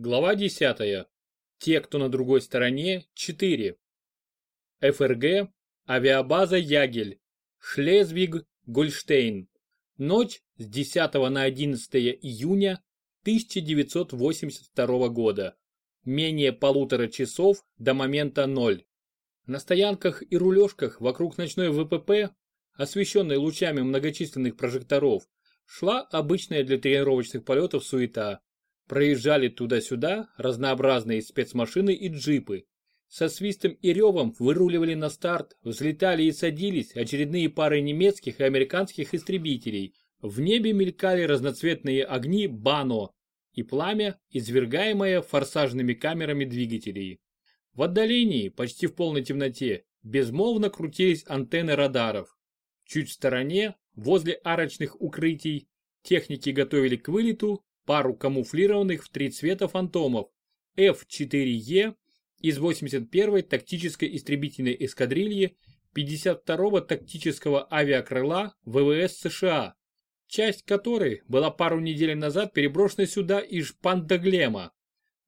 Глава 10. Те, кто на другой стороне, 4. ФРГ, авиабаза Ягель, Шлезвиг, Гольштейн. Ночь с 10 на 11 июня 1982 года. Менее полутора часов до момента ноль. На стоянках и рулежках вокруг ночной ВПП, освещенной лучами многочисленных прожекторов, шла обычная для тренировочных полетов суета. Проезжали туда-сюда разнообразные спецмашины и джипы. Со свистом и ревом выруливали на старт, взлетали и садились очередные пары немецких и американских истребителей. В небе мелькали разноцветные огни Бано и пламя, извергаемое форсажными камерами двигателей. В отдалении, почти в полной темноте, безмолвно крутились антенны радаров. Чуть в стороне, возле арочных укрытий, техники готовили к вылету пару камуфлированных в три цвета фантомов F-4E из 81-й тактической истребительной эскадрильи 52-го тактического авиакрыла ВВС США, часть которой была пару недель назад переброшена сюда из Пандаглема.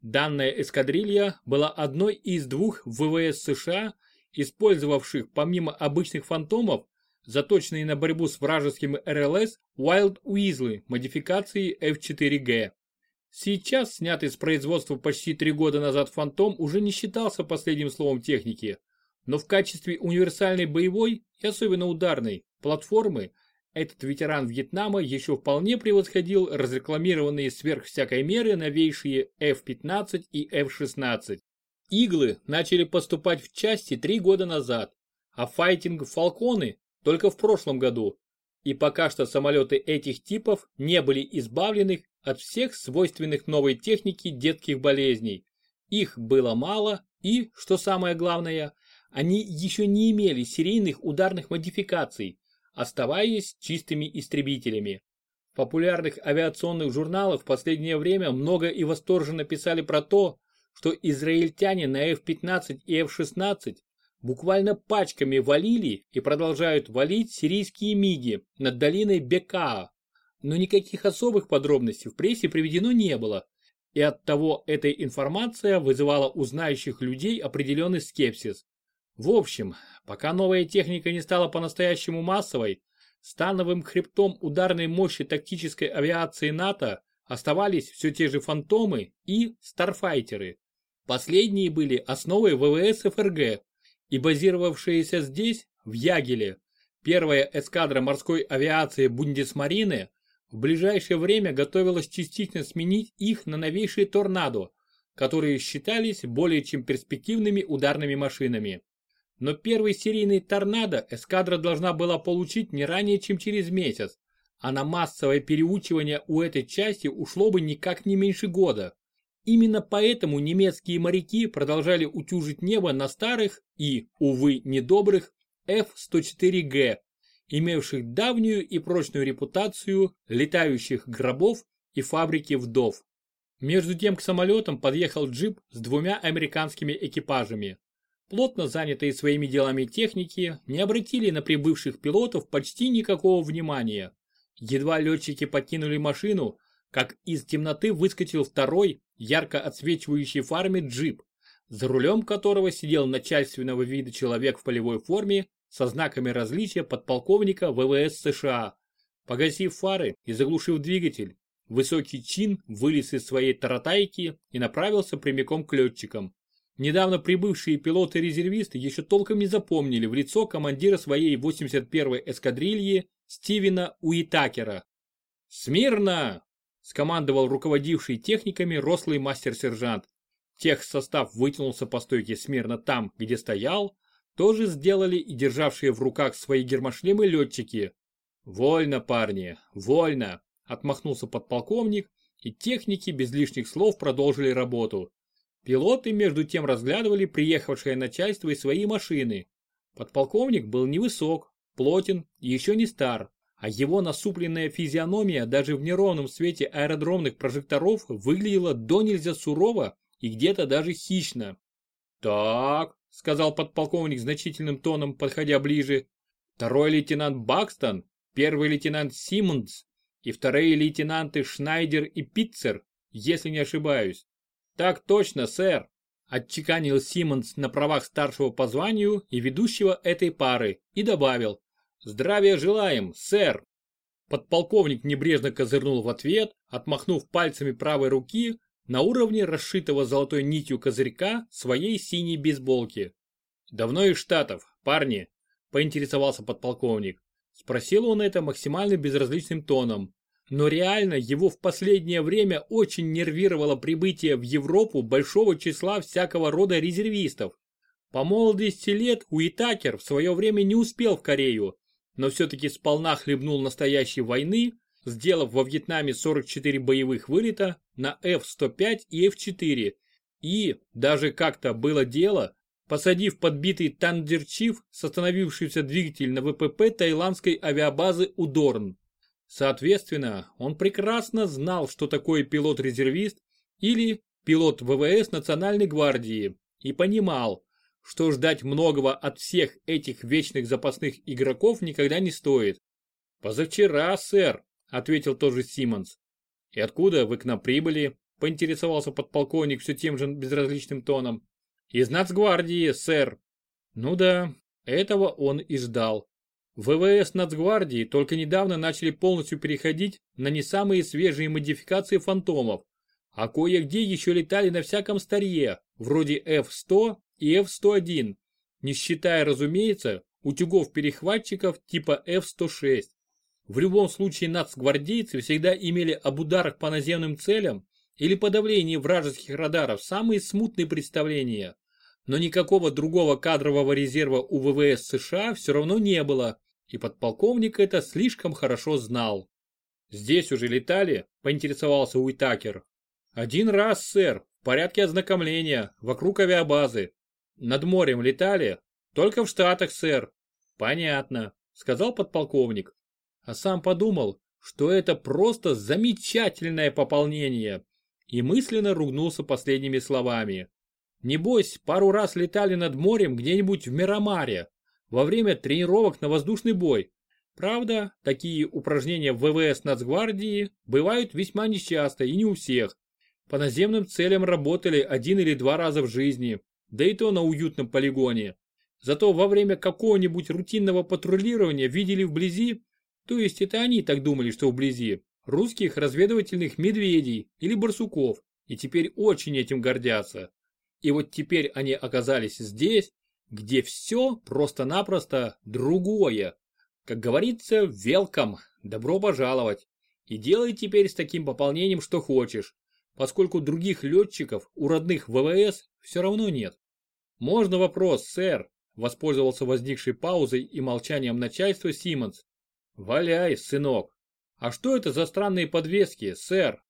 Данная эскадрилья была одной из двух ВВС США, использовавших помимо обычных фантомов заточенные на борьбу с вражеским РЛС Wild Weasel модификации F4G. Сейчас снятый с производства почти три года назад Фантом уже не считался последним словом техники, но в качестве универсальной боевой и особенно ударной платформы этот ветеран Вьетнама еще вполне превосходил разрекламированные сверх всякой меры новейшие F-15 и F-16. Иглы начали поступать в части три года назад, а файтинг Фалконы только в прошлом году, и пока что самолеты этих типов не были избавлены от всех свойственных новой технике детских болезней. Их было мало и, что самое главное, они еще не имели серийных ударных модификаций, оставаясь чистыми истребителями. В популярных авиационных журналах в последнее время много и восторженно писали про то, что израильтяне на F-15 и F-16 буквально пачками валили и продолжают валить сирийские МИГи над долиной Бекаа. Но никаких особых подробностей в прессе приведено не было, и оттого эта информация вызывала у знающих людей определенный скепсис. В общем, пока новая техника не стала по-настоящему массовой, становым хребтом ударной мощи тактической авиации НАТО оставались все те же фантомы и старфайтеры. Последние были основой ВВС ФРГ, и базировавшаяся здесь, в Ягеле, первая эскадра морской авиации Бундесмарины в ближайшее время готовилась частично сменить их на новейшие «Торнадо», которые считались более чем перспективными ударными машинами. Но первый серийный «Торнадо» эскадра должна была получить не ранее, чем через месяц, а на массовое переучивание у этой части ушло бы никак не меньше года. Именно поэтому немецкие моряки продолжали утюжить небо на старых и, увы, недобрых F-104G, имевших давнюю и прочную репутацию летающих гробов и фабрики вдов. Между тем к самолетам подъехал джип с двумя американскими экипажами. Плотно занятые своими делами техники не обратили на прибывших пилотов почти никакого внимания. Едва летчики покинули машину, как из темноты выскочил второй, ярко отсвечивающий фарме джип, за рулем которого сидел начальственного вида человек в полевой форме со знаками различия подполковника ВВС США. Погасив фары и заглушив двигатель, высокий чин вылез из своей таратайки и направился прямиком к летчикам. Недавно прибывшие пилоты-резервисты еще толком не запомнили в лицо командира своей 81-й эскадрильи Стивена Уитакера. «Смирно!» Скомандовал руководивший техниками рослый мастер-сержант. Тех состав вытянулся по стойке смирно там, где стоял, тоже сделали и державшие в руках свои гермошлемы летчики. «Вольно, парни, вольно!» – отмахнулся подполковник, и техники без лишних слов продолжили работу. Пилоты между тем разглядывали приехавшее начальство и свои машины. Подполковник был невысок, плотен и еще не стар а его насупленная физиономия даже в неровном свете аэродромных прожекторов выглядела до нельзя сурово и где-то даже хищно. «Так», — сказал подполковник значительным тоном, подходя ближе, «второй лейтенант Бакстон, первый лейтенант Симмонс и вторые лейтенанты Шнайдер и Питцер, если не ошибаюсь. Так точно, сэр, отчеканил Симмонс на правах старшего по званию и ведущего этой пары и добавил. Здравия желаем, сэр. Подполковник небрежно козырнул в ответ, отмахнув пальцами правой руки на уровне расшитого золотой нитью козырька своей синей бейсболки. «Давно из Штатов, парни?» – поинтересовался подполковник. Спросил он это максимально безразличным тоном, но реально его в последнее время очень нервировало прибытие в Европу большого числа всякого рода резервистов. По молодости лет Уитакер в свое время не успел в Корею, но все-таки сполна хлебнул настоящей войны, сделав во Вьетнаме 44 боевых вылета на F-105 и F-4, и, даже как-то было дело, посадив подбитый Тандерчиф с остановившийся двигатель на ВПП тайландской авиабазы Удорн. Соответственно, он прекрасно знал, что такое пилот-резервист или пилот ВВС Национальной гвардии и понимал, что ждать многого от всех этих вечных запасных игроков никогда не стоит. «Позавчера, сэр», — ответил тоже Симмонс. «И откуда вы к нам прибыли?» — поинтересовался подполковник все тем же безразличным тоном. «Из Нацгвардии, сэр». Ну да, этого он и ждал. ВВС Нацгвардии только недавно начали полностью переходить на не самые свежие модификации фантомов, а кое-где еще летали на всяком старье, вроде F-100 и F-101, не считая, разумеется, утюгов-перехватчиков типа F-106. В любом случае нацгвардейцы всегда имели об ударах по наземным целям или подавлении вражеских радаров самые смутные представления но никакого другого кадрового резерва у ВВС США все равно не было, и подполковник это слишком хорошо знал. «Здесь уже летали?» – поинтересовался Уитакер. «Один раз, сэр, в порядке ознакомления, вокруг авиабазы. Над морем летали? Только в Штатах, сэр». «Понятно», – сказал подполковник. А сам подумал, что это просто замечательное пополнение, и мысленно ругнулся последними словами. Небось, пару раз летали над морем где-нибудь в Мирамаре во время тренировок на воздушный бой. Правда, такие упражнения в ВВС Нацгвардии бывают весьма нечасто и не у всех. По наземным целям работали один или два раза в жизни, да и то на уютном полигоне. Зато во время какого-нибудь рутинного патрулирования видели вблизи, то есть это они так думали, что вблизи, русских разведывательных медведей или барсуков, и теперь очень этим гордятся. И вот теперь они оказались здесь, где все просто-напросто другое. Как говорится, велкам, добро пожаловать. И делай теперь с таким пополнением, что хочешь, поскольку других летчиков у родных ВВС все равно нет. Можно вопрос, сэр, воспользовался возникшей паузой и молчанием начальства Симмонс. Валяй, сынок. А что это за странные подвески, сэр?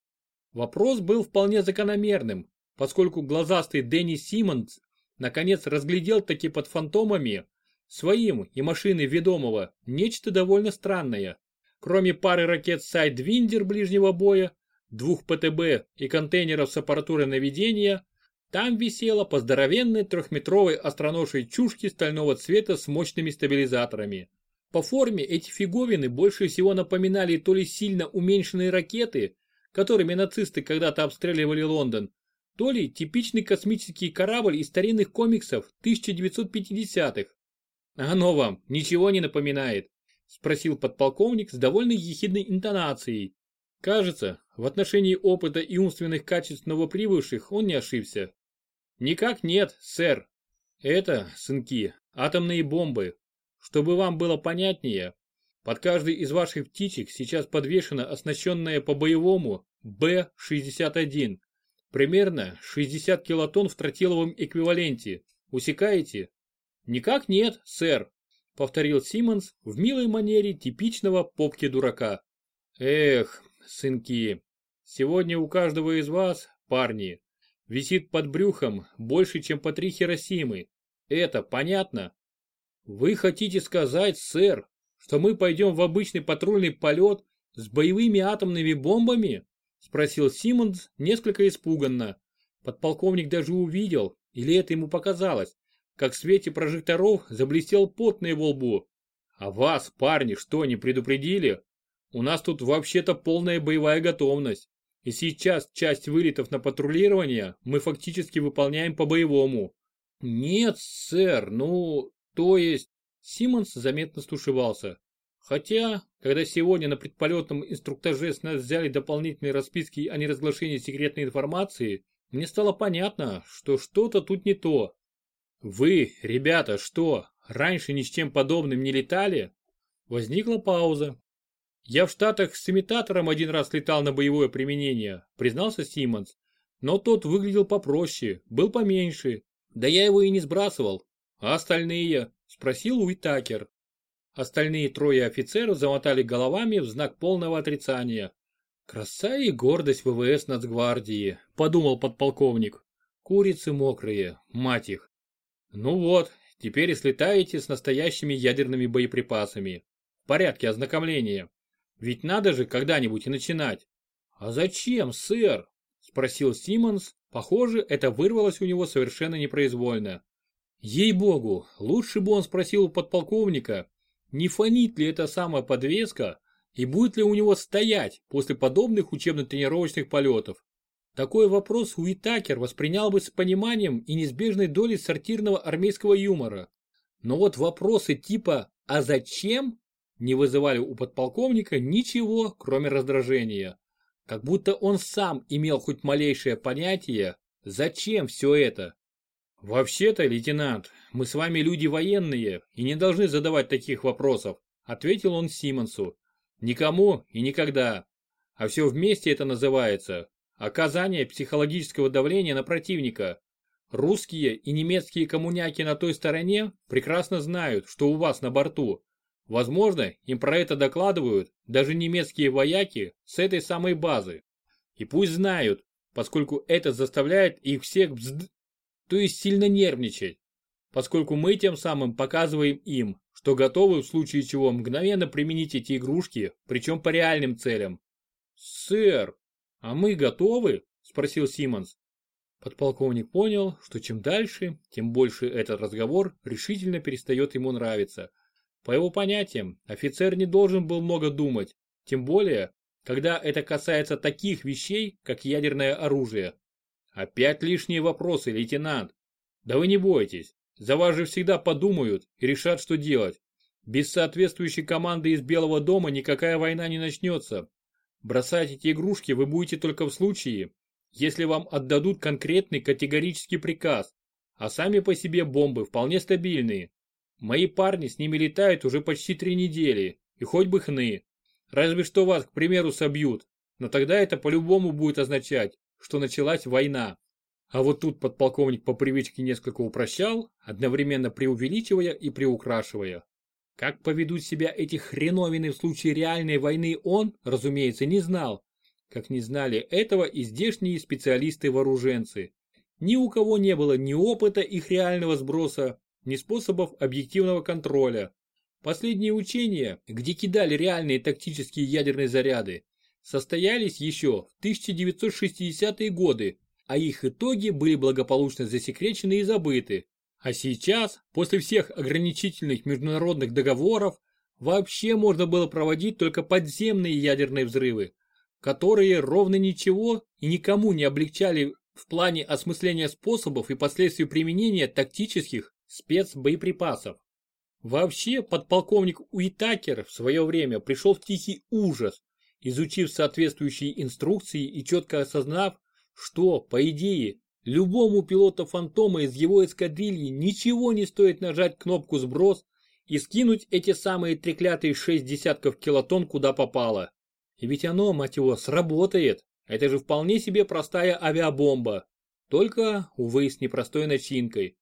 Вопрос был вполне закономерным, поскольку глазастый Дэнни Симмонс наконец разглядел таки под фантомами своим и машины ведомого нечто довольно странное. Кроме пары ракет Сайдвиндер ближнего боя, двух ПТБ и контейнеров с аппаратурой наведения, там висела по здоровенной трехметровой остроносой чушке стального цвета с мощными стабилизаторами. По форме эти фиговины больше всего напоминали то ли сильно уменьшенные ракеты, которыми нацисты когда-то обстреливали Лондон, то ли типичный космический корабль из старинных комиксов 1950-х. «Оно вам ничего не напоминает?» – спросил подполковник с довольно ехидной интонацией. Кажется, в отношении опыта и умственных качеств новоприбывших он не ошибся. «Никак нет, сэр. Это, сынки, атомные бомбы. Чтобы вам было понятнее, под каждой из ваших птичек сейчас подвешена оснащенная по-боевому Б-61 Примерно 60 килотонн в тротиловом эквиваленте. Усекаете? Никак нет, сэр, повторил Симмонс в милой манере типичного попки-дурака. Эх, сынки, сегодня у каждого из вас, парни, висит под брюхом больше, чем по три Хиросимы. Это понятно? Вы хотите сказать, сэр, что мы пойдем в обычный патрульный полет с боевыми атомными бомбами? Спросил Симмонс несколько испуганно. Подполковник даже увидел, или это ему показалось, как в свете прожекторов заблестел пот на его лбу. А вас, парни, что, не предупредили? У нас тут вообще-то полная боевая готовность. И сейчас часть вылетов на патрулирование мы фактически выполняем по-боевому. Нет, сэр, ну, то есть... Симмонс заметно стушевался. Хотя, когда сегодня на предполетном инструктаже с нас взяли дополнительные расписки о неразглашении секретной информации, мне стало понятно, что что-то тут не то. Вы, ребята, что, раньше ни с чем подобным не летали? Возникла пауза. Я в Штатах с имитатором один раз летал на боевое применение, признался Симмонс. Но тот выглядел попроще, был поменьше. Да я его и не сбрасывал. А остальные? Спросил Уитакер. Остальные трое офицеров замотали головами в знак полного отрицания. Краса и гордость ВВС Нацгвардии, подумал подполковник. Курицы мокрые, мать их. Ну вот, теперь и слетаете с настоящими ядерными боеприпасами. В порядке ознакомления. Ведь надо же когда-нибудь и начинать. А зачем, сэр? Спросил Симмонс. Похоже, это вырвалось у него совершенно непроизвольно. Ей-богу, лучше бы он спросил у подполковника, не фонит ли эта самая подвеска и будет ли у него стоять после подобных учебно-тренировочных полетов. Такой вопрос Уитакер воспринял бы с пониманием и неизбежной долей сортирного армейского юмора. Но вот вопросы типа «А зачем?» Не вызывали у подполковника ничего, кроме раздражения. Как будто он сам имел хоть малейшее понятие, зачем все это. «Вообще-то, лейтенант, мы с вами люди военные и не должны задавать таких вопросов», ответил он Симонсу. «Никому и никогда. А все вместе это называется оказание психологического давления на противника. Русские и немецкие коммуняки на той стороне прекрасно знают, что у вас на борту. Возможно, им про это докладывают даже немецкие вояки с этой самой базы. И пусть знают, поскольку это заставляет их всех бзд, то есть сильно нервничать, поскольку мы тем самым показываем им, что готовы в случае чего мгновенно применить эти игрушки, причем по реальным целям. «Сэр, а мы готовы?» – спросил Симмонс. Подполковник понял, что чем дальше, тем больше этот разговор решительно перестает ему нравиться. По его понятиям, офицер не должен был много думать, тем более, когда это касается таких вещей, как ядерное оружие. Опять лишние вопросы, лейтенант. Да вы не бойтесь, за вас же всегда подумают и решат, что делать. Без соответствующей команды из Белого дома никакая война не начнется. Бросать эти игрушки вы будете только в случае, если вам отдадут конкретный категорический приказ, а сами по себе бомбы вполне стабильные. Мои парни с ними летают уже почти три недели, и хоть бы хны. Разве что вас, к примеру, собьют, но тогда это по-любому будет означать, что началась война. А вот тут подполковник по привычке несколько упрощал, одновременно преувеличивая и приукрашивая. Как поведут себя эти хреновины в случае реальной войны он, разумеется, не знал. Как не знали этого и здешние специалисты-вооруженцы. Ни у кого не было ни опыта их реального сброса, ни способов объективного контроля. Последние учения, где кидали реальные тактические ядерные заряды, состоялись еще в 1960-е годы, а их итоги были благополучно засекречены и забыты. А сейчас, после всех ограничительных международных договоров, вообще можно было проводить только подземные ядерные взрывы, которые ровно ничего и никому не облегчали в плане осмысления способов и последствий применения тактических спецбоеприпасов. Вообще, подполковник Уитакер в свое время пришел в тихий ужас, изучив соответствующие инструкции и четко осознав, что, по идее, любому пилоту фантома из его эскадрильи ничего не стоит нажать кнопку сброс и скинуть эти самые треклятые шесть десятков килотонн куда попало. И ведь оно, мать его, сработает. Это же вполне себе простая авиабомба. Только, увы, с непростой начинкой.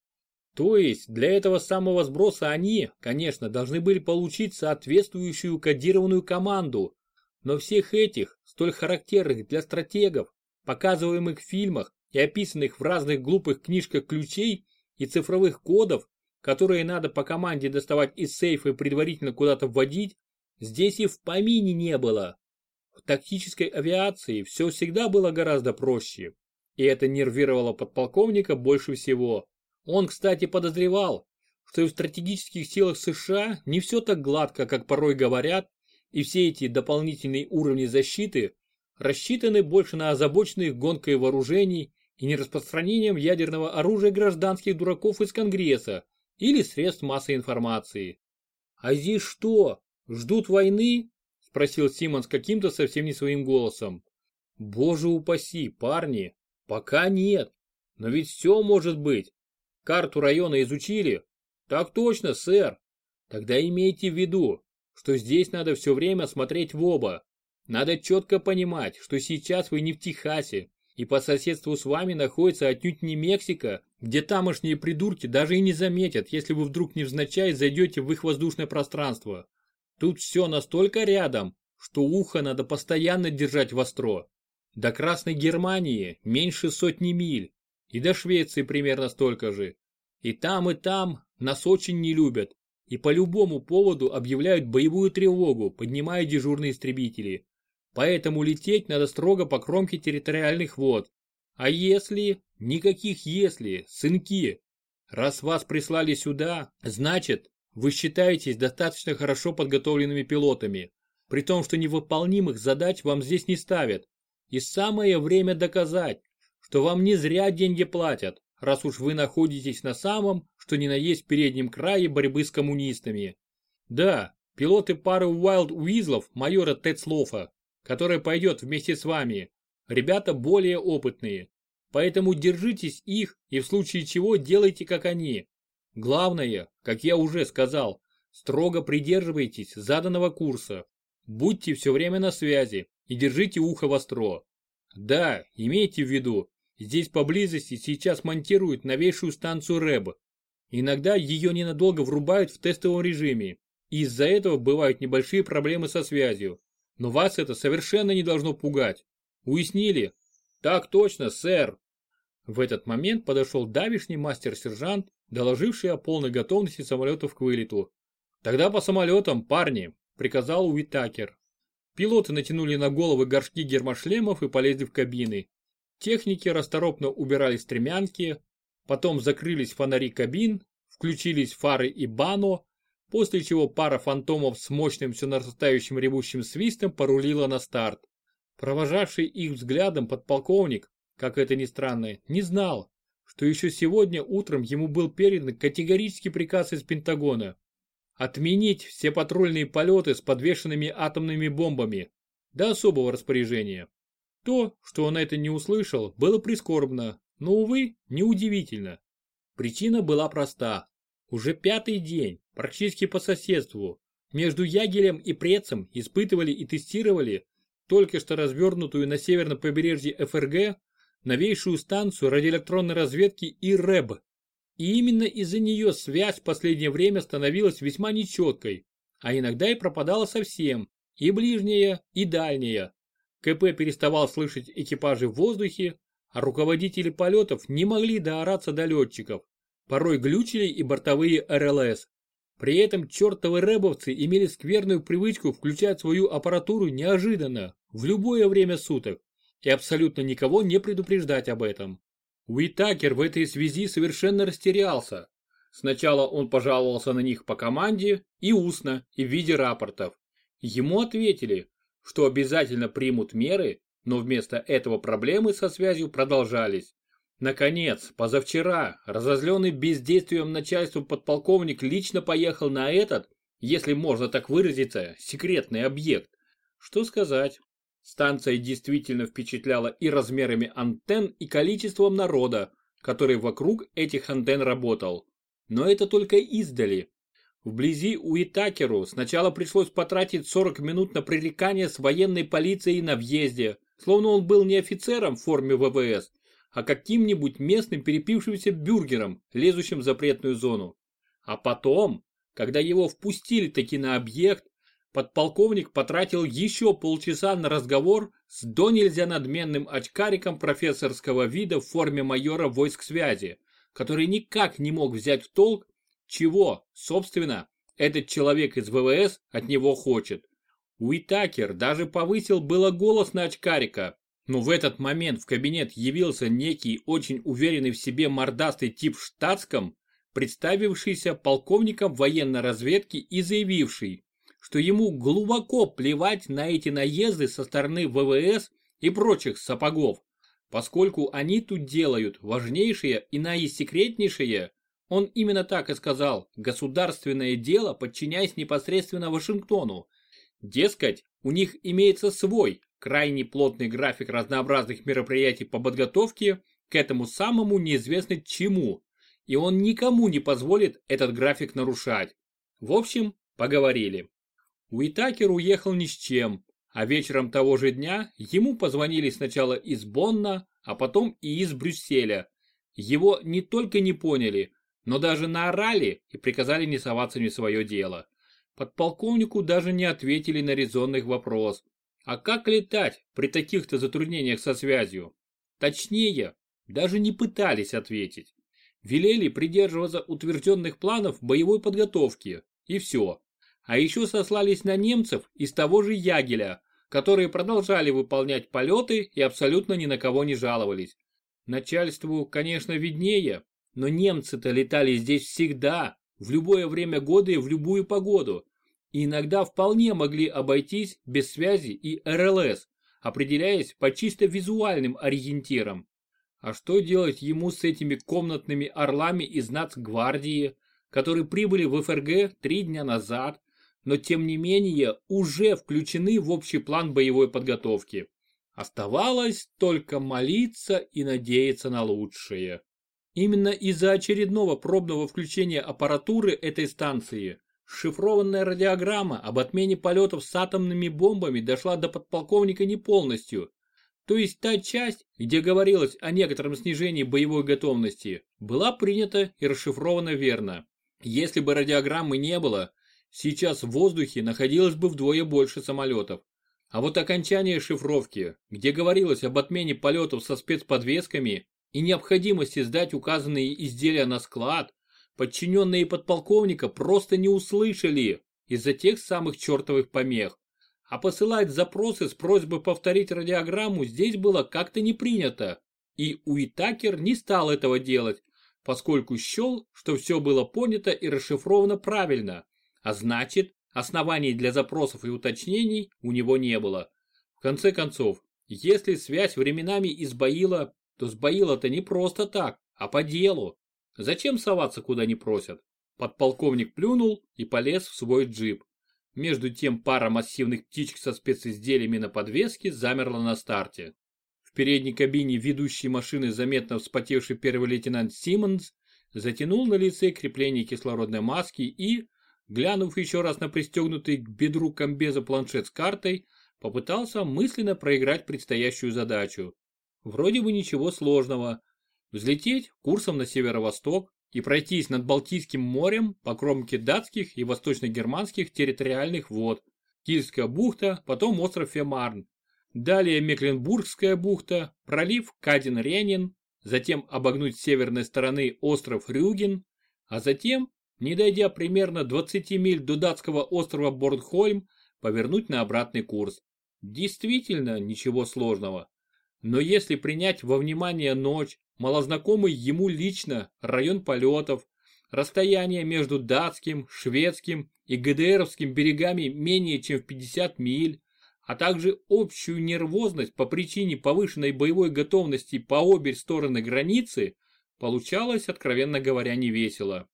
То есть для этого самого сброса они, конечно, должны были получить соответствующую кодированную команду, но всех этих, столь характерных для стратегов, показываемых в фильмах и описанных в разных глупых книжках ключей и цифровых кодов, которые надо по команде доставать из сейфа и предварительно куда-то вводить, здесь и в помине не было. В тактической авиации все всегда было гораздо проще, и это нервировало подполковника больше всего. Он, кстати, подозревал, что и в стратегических силах США не все так гладко, как порой говорят, и все эти дополнительные уровни защиты рассчитаны больше на озабоченных гонкой вооружений и нераспространением ядерного оружия гражданских дураков из Конгресса или средств массовой информации. «А здесь что, ждут войны?» – спросил Симон с каким-то совсем не своим голосом. «Боже упаси, парни, пока нет, но ведь все может быть. Карту района изучили?» «Так точно, сэр. Тогда имейте в виду, что здесь надо все время смотреть в оба. Надо четко понимать, что сейчас вы не в Техасе, и по соседству с вами находится отнюдь не Мексика, где тамошние придурки даже и не заметят, если вы вдруг невзначай зайдете в их воздушное пространство. Тут все настолько рядом, что ухо надо постоянно держать востро. До Красной Германии меньше сотни миль, и до Швеции примерно столько же. И там, и там нас очень не любят, и по любому поводу объявляют боевую тревогу, поднимая дежурные истребители. Поэтому лететь надо строго по кромке территориальных вод. А если? Никаких если, сынки. Раз вас прислали сюда, значит, вы считаетесь достаточно хорошо подготовленными пилотами, при том, что невыполнимых задач вам здесь не ставят. И самое время доказать, что вам не зря деньги платят, раз уж вы находитесь на самом, что ни на есть переднем крае борьбы с коммунистами. Да, пилоты пары Уайлд Уизлов майора Тетслофа которая пойдет вместе с вами. Ребята более опытные. Поэтому держитесь их и в случае чего делайте как они. Главное, как я уже сказал, строго придерживайтесь заданного курса. Будьте все время на связи и держите ухо востро. Да, имейте в виду, здесь поблизости сейчас монтируют новейшую станцию РЭБ. Иногда ее ненадолго врубают в тестовом режиме. Из-за этого бывают небольшие проблемы со связью. Но вас это совершенно не должно пугать. Уяснили? Так точно, сэр. В этот момент подошел давишний мастер-сержант, доложивший о полной готовности самолетов к вылету. «Тогда по самолетам, парни!» – приказал Уитакер. Пилоты натянули на головы горшки гермошлемов и полезли в кабины. Техники расторопно убирали стремянки, потом закрылись фонари кабин, включились фары и бано, после чего пара фантомов с мощным все нарастающим ревущим свистом порулила на старт. Провожавший их взглядом подполковник, как это ни странно, не знал, что еще сегодня утром ему был передан категорический приказ из Пентагона отменить все патрульные полеты с подвешенными атомными бомбами до особого распоряжения. То, что он это не услышал, было прискорбно, но, увы, неудивительно. Причина была проста. Уже пятый день, практически по соседству, между Ягелем и Прецем испытывали и тестировали только что развернутую на северном побережье ФРГ новейшую станцию радиоэлектронной разведки ИРЭБ. И именно из-за нее связь в последнее время становилась весьма нечеткой, а иногда и пропадала совсем, и ближняя, и дальняя. КП переставал слышать экипажи в воздухе, а руководители полетов не могли доораться до летчиков, Порой глючили и бортовые РЛС. При этом чертовы рэбовцы имели скверную привычку включать свою аппаратуру неожиданно, в любое время суток, и абсолютно никого не предупреждать об этом. Уитакер в этой связи совершенно растерялся. Сначала он пожаловался на них по команде и устно, и в виде рапортов. Ему ответили, что обязательно примут меры, но вместо этого проблемы со связью продолжались. Наконец, позавчера, разозленный бездействием начальства подполковник лично поехал на этот, если можно так выразиться, секретный объект. Что сказать? Станция действительно впечатляла и размерами антенн, и количеством народа, который вокруг этих антенн работал. Но это только издали. Вблизи у Итакеру сначала пришлось потратить 40 минут на пререкание с военной полицией на въезде, словно он был не офицером в форме ВВС, а каким-нибудь местным перепившимся бюргером, лезущим в запретную зону. А потом, когда его впустили таки на объект, подполковник потратил еще полчаса на разговор с до нельзя надменным очкариком профессорского вида в форме майора войск связи, который никак не мог взять в толк, чего, собственно, этот человек из ВВС от него хочет. Уитакер даже повысил было голос на очкарика, но в этот момент в кабинет явился некий очень уверенный в себе мордастый тип в штатском, представившийся полковником военной разведки и заявивший, что ему глубоко плевать на эти наезды со стороны ВВС и прочих сапогов, поскольку они тут делают важнейшее и наисекретнейшее, он именно так и сказал, государственное дело, подчиняясь непосредственно Вашингтону. Дескать, у них имеется свой, крайне плотный график разнообразных мероприятий по подготовке к этому самому неизвестно чему, и он никому не позволит этот график нарушать. В общем, поговорили. Уитакер уехал ни с чем, а вечером того же дня ему позвонили сначала из Бонна, а потом и из Брюсселя. Его не только не поняли, но даже наорали и приказали не соваться не в свое дело. Подполковнику даже не ответили на резонных вопрос. А как летать при таких-то затруднениях со связью? Точнее, даже не пытались ответить. Велели придерживаться утвержденных планов боевой подготовки, и все. А еще сослались на немцев из того же Ягеля, которые продолжали выполнять полеты и абсолютно ни на кого не жаловались. Начальству, конечно, виднее, но немцы-то летали здесь всегда, в любое время года и в любую погоду. И иногда вполне могли обойтись без связи и РЛС, определяясь по чисто визуальным ориентирам. А что делать ему с этими комнатными орлами из нацгвардии, которые прибыли в ФРГ три дня назад, но тем не менее уже включены в общий план боевой подготовки? Оставалось только молиться и надеяться на лучшее. Именно из-за очередного пробного включения аппаратуры этой станции шифрованная радиограмма об отмене полетов с атомными бомбами дошла до подполковника не полностью. То есть та часть, где говорилось о некотором снижении боевой готовности, была принята и расшифрована верно. Если бы радиограммы не было, сейчас в воздухе находилось бы вдвое больше самолетов. А вот окончание шифровки, где говорилось об отмене полетов со спецподвесками и необходимости сдать указанные изделия на склад, подчиненные подполковника просто не услышали из-за тех самых чертовых помех. А посылать запросы с просьбой повторить радиограмму здесь было как-то не принято. И Уитакер не стал этого делать, поскольку счел, что все было понято и расшифровано правильно, а значит, оснований для запросов и уточнений у него не было. В конце концов, если связь временами избоила то сбоило-то не просто так, а по делу. Зачем соваться куда не просят? Подполковник плюнул и полез в свой джип. Между тем пара массивных птичек со специзделиями на подвеске замерла на старте. В передней кабине ведущей машины заметно вспотевший первый лейтенант Симмонс затянул на лице крепление кислородной маски и, глянув еще раз на пристегнутый к бедру комбеза планшет с картой, попытался мысленно проиграть предстоящую задачу. Вроде бы ничего сложного. Взлететь курсом на северо-восток и пройтись над Балтийским морем по кромке датских и восточно-германских территориальных вод. Кильская бухта, потом остров Фемарн. Далее Мекленбургская бухта, пролив Кадин-Ренин, затем обогнуть с северной стороны остров Рюген, а затем, не дойдя примерно 20 миль до датского острова Борнхольм, повернуть на обратный курс. Действительно ничего сложного. Но если принять во внимание ночь, малознакомый ему лично район полетов, расстояние между датским, шведским и ГДРовским берегами менее чем в 50 миль, а также общую нервозность по причине повышенной боевой готовности по обе стороны границы, получалось, откровенно говоря, невесело.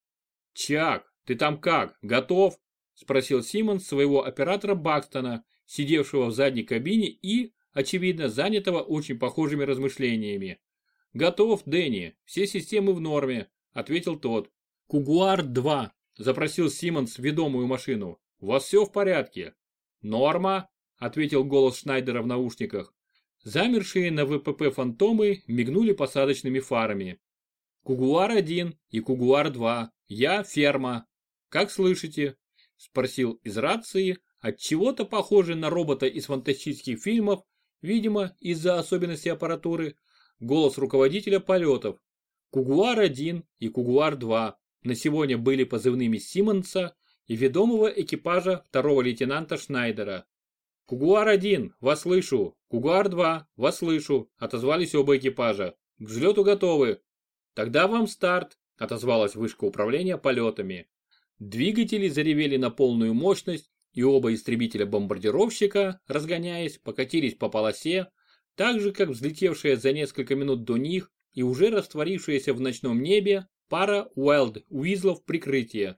«Чак, ты там как, готов?» – спросил Симмонс своего оператора Бакстона, сидевшего в задней кабине и, очевидно занятого очень похожими размышлениями. «Готов, Дэнни, все системы в норме», — ответил тот. «Кугуар-2», — запросил Симмонс ведомую машину. «У вас все в порядке?» «Норма», — ответил голос Шнайдера в наушниках. Замершие на ВПП фантомы мигнули посадочными фарами. «Кугуар-1 и Кугуар-2. Я ферма. Как слышите?» — спросил из рации, от чего-то похожий на робота из фантастических фильмов Видимо, из-за особенностей аппаратуры, голос руководителя полетов. Кугуар-1 и Кугуар-2 на сегодня были позывными Симмонса и ведомого экипажа второго лейтенанта Шнайдера. «Кугуар-1, вас слышу! Кугуар-2, вас слышу!» – отозвались оба экипажа. «К взлету готовы!» «Тогда вам старт!» – отозвалась вышка управления полетами. Двигатели заревели на полную мощность, и оба истребителя-бомбардировщика, разгоняясь, покатились по полосе, так же как взлетевшая за несколько минут до них и уже растворившаяся в ночном небе пара Уайлд Уизлов прикрытия.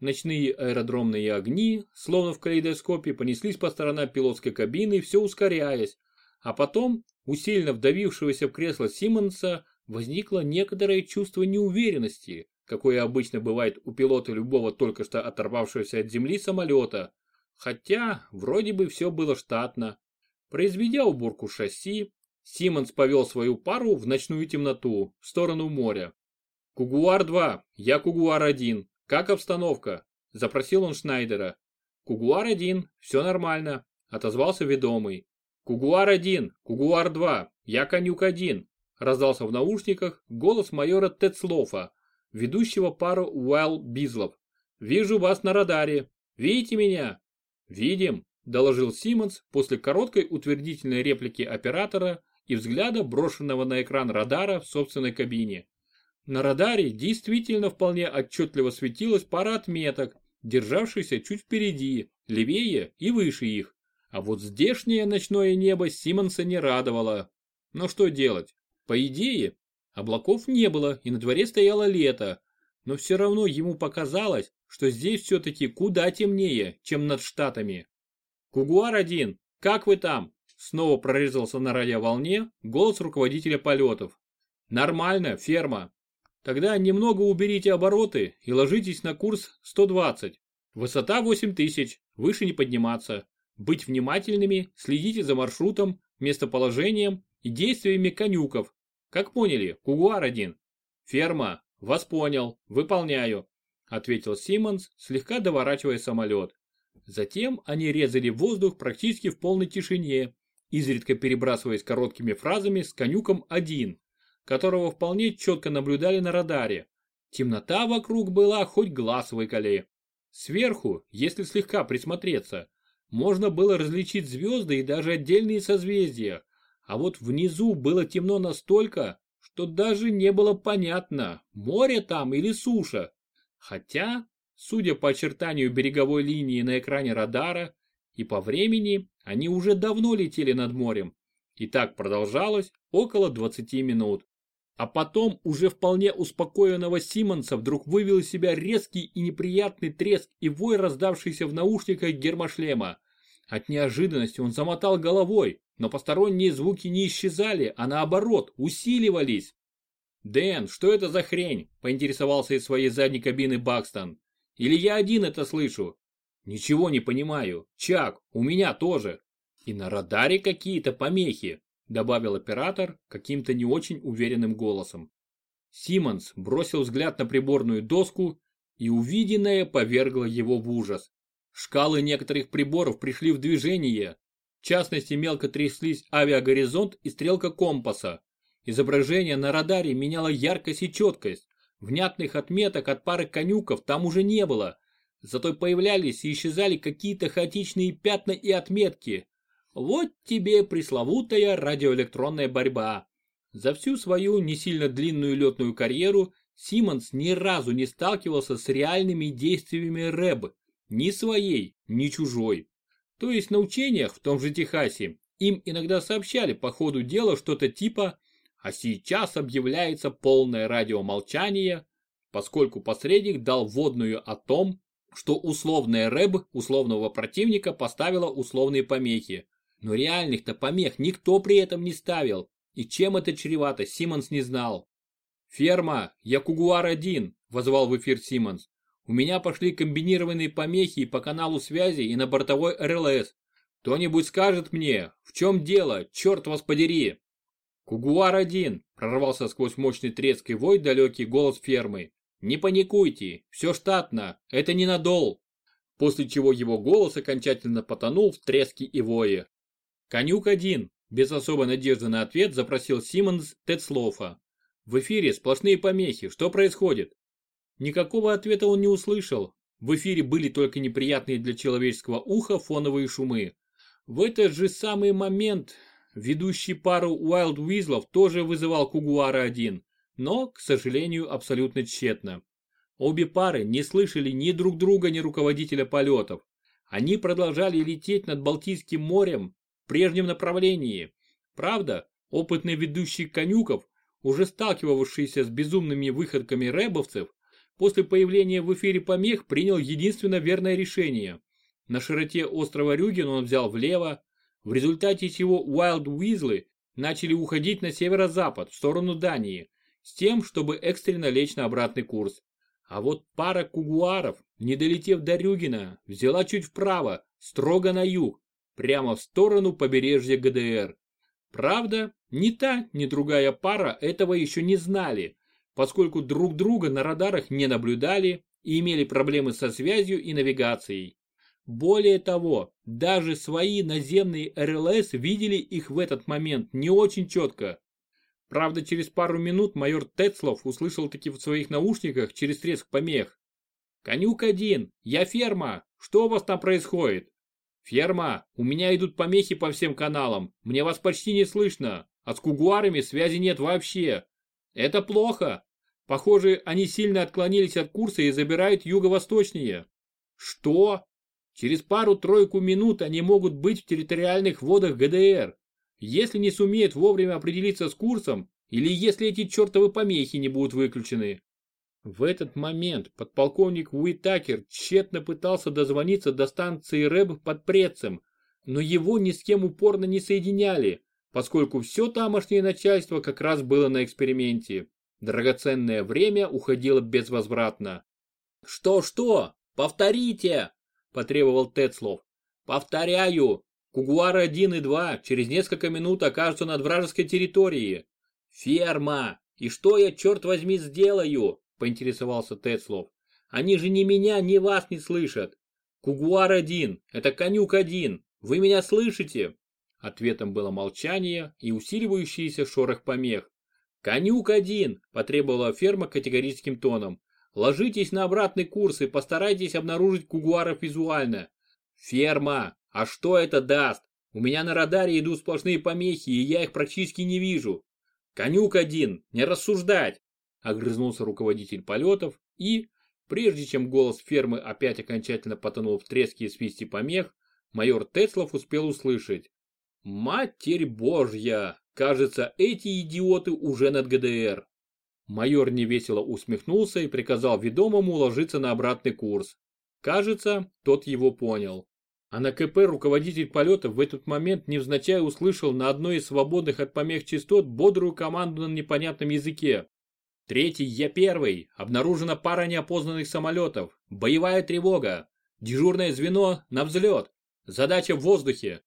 Ночные аэродромные огни, словно в калейдоскопе, понеслись по сторонам пилотской кабины, все ускоряясь, а потом, усиленно вдавившегося в кресло Симмонса, возникло некоторое чувство неуверенности, какое обычно бывает у пилота любого только что оторвавшегося от земли самолета. Хотя, вроде бы все было штатно. Произведя уборку шасси, Симмонс повел свою пару в ночную темноту, в сторону моря. «Кугуар-2, я Кугуар-1. Как обстановка?» – запросил он Шнайдера. «Кугуар-1, все нормально», – отозвался ведомый. «Кугуар-1, Кугуар-2, я Конюк-1», – раздался в наушниках голос майора Тецлофа, ведущего пару Уайл Бизлов. «Вижу вас на радаре. Видите меня?» «Видим», – доложил Симмонс после короткой утвердительной реплики оператора и взгляда, брошенного на экран радара в собственной кабине. На радаре действительно вполне отчетливо светилась пара отметок, державшихся чуть впереди, левее и выше их. А вот здешнее ночное небо Симмонса не радовало. Но что делать? По идее, облаков не было и на дворе стояло лето, но все равно ему показалось, что здесь все-таки куда темнее, чем над Штатами. «Кугуар-1, как вы там?» Снова прорезался на радиоволне голос руководителя полетов. «Нормально, ферма. Тогда немного уберите обороты и ложитесь на курс 120. Высота 8000, выше не подниматься. Быть внимательными, следите за маршрутом, местоположением и действиями конюков. Как поняли, Кугуар-1. Ферма, вас понял, выполняю, ответил Симмонс, слегка доворачивая самолет. Затем они резали воздух практически в полной тишине, изредка перебрасываясь короткими фразами с конюком 1, которого вполне четко наблюдали на радаре. Темнота вокруг была хоть глаз выколи. Сверху, если слегка присмотреться, можно было различить звезды и даже отдельные созвездия, а вот внизу было темно настолько, что даже не было понятно, море там или суша. Хотя, судя по очертанию береговой линии на экране радара и по времени, они уже давно летели над морем. И так продолжалось около 20 минут. А потом уже вполне успокоенного Симонса вдруг вывел из себя резкий и неприятный треск и вой, раздавшийся в наушниках гермошлема. От неожиданности он замотал головой, но посторонние звуки не исчезали, а наоборот, усиливались. «Дэн, что это за хрень?» – поинтересовался из своей задней кабины Бакстон. «Или я один это слышу?» «Ничего не понимаю. Чак, у меня тоже. И на радаре какие-то помехи добавил оператор каким-то не очень уверенным голосом. Симмонс бросил взгляд на приборную доску, и увиденное повергло его в ужас. Шкалы некоторых приборов пришли в движение. В частности, мелко тряслись авиагоризонт и стрелка компаса. Изображение на радаре меняло яркость и четкость. Внятных отметок от пары конюков там уже не было. Зато появлялись и исчезали какие-то хаотичные пятна и отметки, вот тебе пресловутая радиоэлектронная борьба. За всю свою не сильно длинную летную карьеру Симмонс ни разу не сталкивался с реальными действиями РЭБ, ни своей, ни чужой. То есть на учениях в том же Техасе им иногда сообщали по ходу дела что-то типа «А сейчас объявляется полное радиомолчание», поскольку посредник дал вводную о том, что условная РЭБ условного противника поставила условные помехи, но реальных-то помех никто при этом не ставил, и чем это чревато, Симмонс не знал. «Ферма, я Кугуар-1», – возвал в эфир Симмонс. «У меня пошли комбинированные помехи по каналу связи, и на бортовой РЛС. Кто-нибудь скажет мне, в чем дело, черт вас подери!» «Кугуар-1», – прорвался сквозь мощный треск и вой далекий голос фермы. «Не паникуйте, все штатно, это не надол». После чего его голос окончательно потонул в треске и вое. «Конюк один», без особой надежды на ответ запросил Симмонс Тетслофа. «В эфире сплошные помехи, что происходит?» Никакого ответа он не услышал. В эфире были только неприятные для человеческого уха фоновые шумы. В этот же самый момент ведущий пару Уайлд Уизлов тоже вызывал Кугуара-1, но, к сожалению, абсолютно тщетно. Обе пары не слышали ни друг друга, ни руководителя полетов. Они продолжали лететь над Балтийским морем, в прежнем направлении. Правда, опытный ведущий Конюков, уже сталкивавшийся с безумными выходками рэбовцев, после появления в эфире помех принял единственно верное решение. На широте острова Рюген он взял влево, в результате чего Уайлд Уизлы начали уходить на северо-запад, в сторону Дании, с тем, чтобы экстренно лечь на обратный курс. А вот пара кугуаров, не долетев до Рюгена, взяла чуть вправо, строго на юг, прямо в сторону побережья ГДР. Правда, ни та, ни другая пара этого еще не знали, поскольку друг друга на радарах не наблюдали и имели проблемы со связью и навигацией. Более того, даже свои наземные РЛС видели их в этот момент не очень четко. Правда, через пару минут майор Тецлов услышал таки в своих наушниках через треск помех. «Конюк один, я ферма, что у вас там происходит?» «Ферма, у меня идут помехи по всем каналам, мне вас почти не слышно, а с кугуарами связи нет вообще. Это плохо. Похоже, они сильно отклонились от курса и забирают юго-восточнее». «Что?» Через пару-тройку минут они могут быть в территориальных водах ГДР, если не сумеют вовремя определиться с курсом или если эти чертовы помехи не будут выключены. В этот момент подполковник Уитакер тщетно пытался дозвониться до станции РЭБ под Прецем, но его ни с кем упорно не соединяли, поскольку все тамошнее начальство как раз было на эксперименте. Драгоценное время уходило безвозвратно. «Что-что? Повторите!» Потребовал Тецлов. Повторяю, Кугуар-1 и 2 через несколько минут окажутся над вражеской территорией. Ферма! И что я, черт возьми, сделаю? Поинтересовался Тецлов. Они же ни меня, ни вас не слышат. Кугуар-1, это Конюк-1, вы меня слышите? Ответом было молчание и усиливающийся шорох помех. «Конюк-1!» – потребовала ферма категорическим тоном. Ложитесь на обратный курс и постарайтесь обнаружить кугуаров визуально. Ферма, а что это даст? У меня на радаре идут сплошные помехи, и я их практически не вижу. Конюк один, не рассуждать, огрызнулся руководитель полетов и, прежде чем голос фермы опять окончательно потонул в треске и свисте помех, майор Тецлов успел услышать. Матерь Божья! Кажется, эти идиоты уже над ГДР. Майор невесело усмехнулся и приказал ведомому ложиться на обратный курс. Кажется, тот его понял. А на КП руководитель полета в этот момент невзначай услышал на одной из свободных от помех частот бодрую команду на непонятном языке. Третий, я первый. Обнаружена пара неопознанных самолетов. Боевая тревога. Дежурное звено на взлет. Задача в воздухе.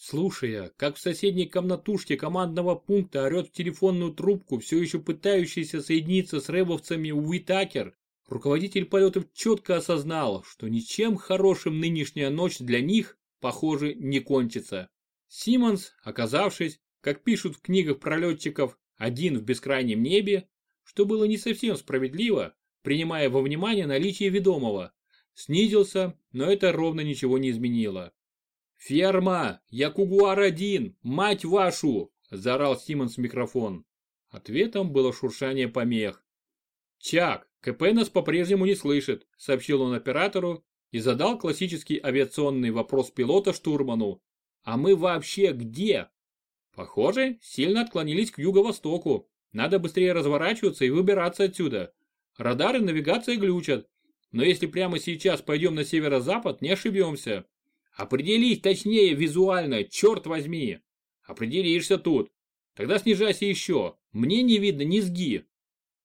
Слушая, как в соседней комнатушке командного пункта орет в телефонную трубку, все еще пытающийся соединиться с рэбовцами Уитакер, руководитель полетов четко осознал, что ничем хорошим нынешняя ночь для них, похоже, не кончится. Симмонс, оказавшись, как пишут в книгах пролетчиков, один в бескрайнем небе, что было не совсем справедливо, принимая во внимание наличие ведомого, снизился, но это ровно ничего не изменило. «Ферма! Я Кугуар-1! Мать вашу!» – заорал Симмонс в микрофон. Ответом было шуршание помех. «Чак, КП нас по-прежнему не слышит», – сообщил он оператору и задал классический авиационный вопрос пилота штурману. «А мы вообще где?» «Похоже, сильно отклонились к юго-востоку. Надо быстрее разворачиваться и выбираться отсюда. Радары навигации глючат. Но если прямо сейчас пойдем на северо-запад, не ошибемся. Определись точнее визуально, черт возьми. Определишься тут. Тогда снижайся еще. Мне не видно низги.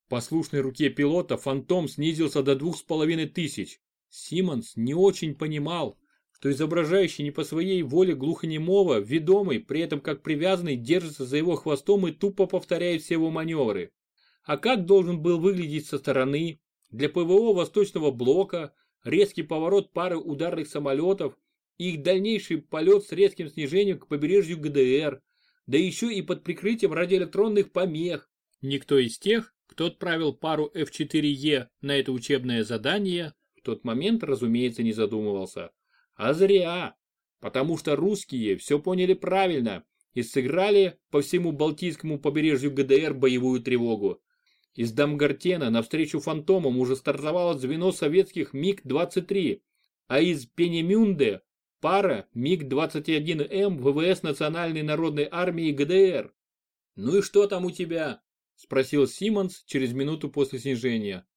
В послушной руке пилота фантом снизился до двух с половиной тысяч. Симмонс не очень понимал, что изображающий не по своей воле глухонемого, ведомый, при этом как привязанный, держится за его хвостом и тупо повторяет все его маневры. А как должен был выглядеть со стороны? Для ПВО Восточного блока резкий поворот пары ударных самолетов их дальнейший полет с резким снижением к побережью ГДР, да еще и под прикрытием радиоэлектронных помех. Никто из тех, кто отправил пару F4E на это учебное задание, в тот момент, разумеется, не задумывался. А зря, потому что русские все поняли правильно и сыграли по всему Балтийскому побережью ГДР боевую тревогу. Из Дамгартена навстречу фантомам уже стартовало звено советских МиГ-23, а из Пенемюнде пара МиГ-21М ВВС Национальной народной армии ГДР. Ну и что там у тебя? Спросил Симмонс через минуту после снижения.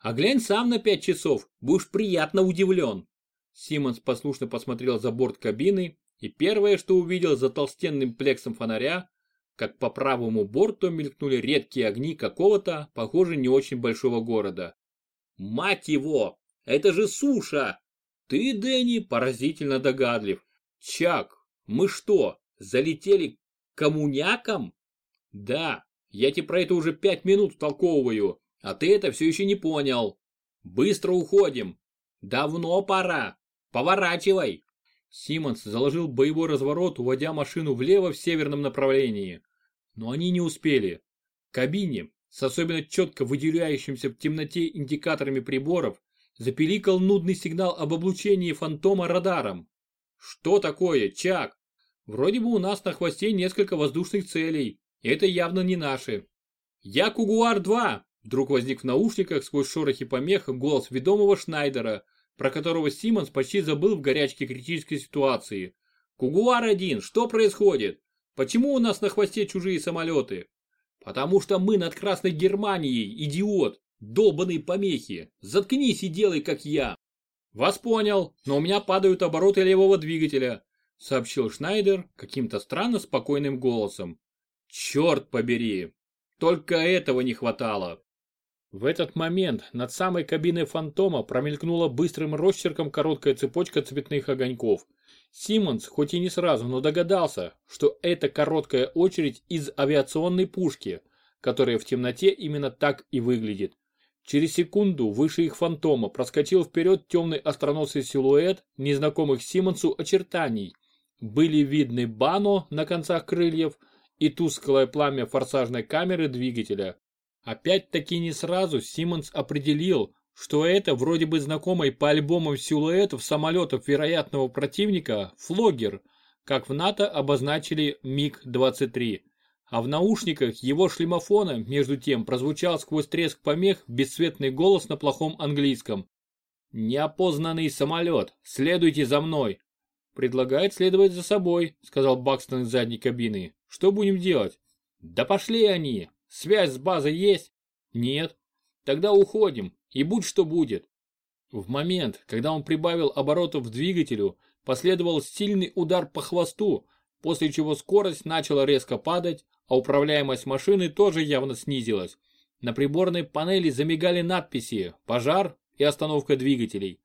А глянь сам на пять часов, будешь приятно удивлен. Симмонс послушно посмотрел за борт кабины и первое, что увидел за толстенным плексом фонаря, как по правому борту мелькнули редкие огни какого-то, похоже, не очень большого города. Мать его! Это же суша! Ты, Дэнни, поразительно догадлив. Чак, мы что, залетели коммуняком? Да, я тебе про это уже пять минут толковываю, а ты это все еще не понял. Быстро уходим. Давно пора. Поворачивай. Симмонс заложил боевой разворот, уводя машину влево в северном направлении. Но они не успели. В кабине, с особенно четко выделяющимся в темноте индикаторами приборов, запеликал нудный сигнал об облучении фантома радаром. Что такое, Чак? Вроде бы у нас на хвосте несколько воздушных целей. Это явно не наши. Я Кугуар-2! Вдруг возник в наушниках сквозь шорохи помех голос ведомого Шнайдера, про которого Симмонс почти забыл в горячке критической ситуации. «Кугуар-1, что происходит? Почему у нас на хвосте чужие самолеты?» «Потому что мы над Красной Германией, идиот! Долбаные помехи! Заткнись и делай, как я!» «Вас понял, но у меня падают обороты левого двигателя», сообщил Шнайдер каким-то странно спокойным голосом. «Черт побери! Только этого не хватало!» В этот момент над самой кабиной фантома промелькнула быстрым росчерком короткая цепочка цветных огоньков. Симмонс, хоть и не сразу, но догадался, что это короткая очередь из авиационной пушки, которая в темноте именно так и выглядит. Через секунду выше их фантома проскочил вперед темный остроносый силуэт незнакомых Симмонсу очертаний. Были видны бано на концах крыльев и тусклое пламя форсажной камеры двигателя. Опять-таки не сразу Симмонс определил, что это вроде бы знакомый по альбомам силуэтов самолетов вероятного противника флогер, как в НАТО обозначили МиГ-23. А в наушниках его шлемофона, между тем, прозвучал сквозь треск помех бесцветный голос на плохом английском. «Неопознанный самолет, следуйте за мной!» «Предлагает следовать за собой», — сказал Бакстон из задней кабины. «Что будем делать?» «Да пошли они! Связь с базой есть? Нет. Тогда уходим, и будь что будет. В момент, когда он прибавил оборотов двигателю, последовал сильный удар по хвосту, после чего скорость начала резко падать, а управляемость машины тоже явно снизилась. На приборной панели замигали надписи «Пожар» и «Остановка двигателей».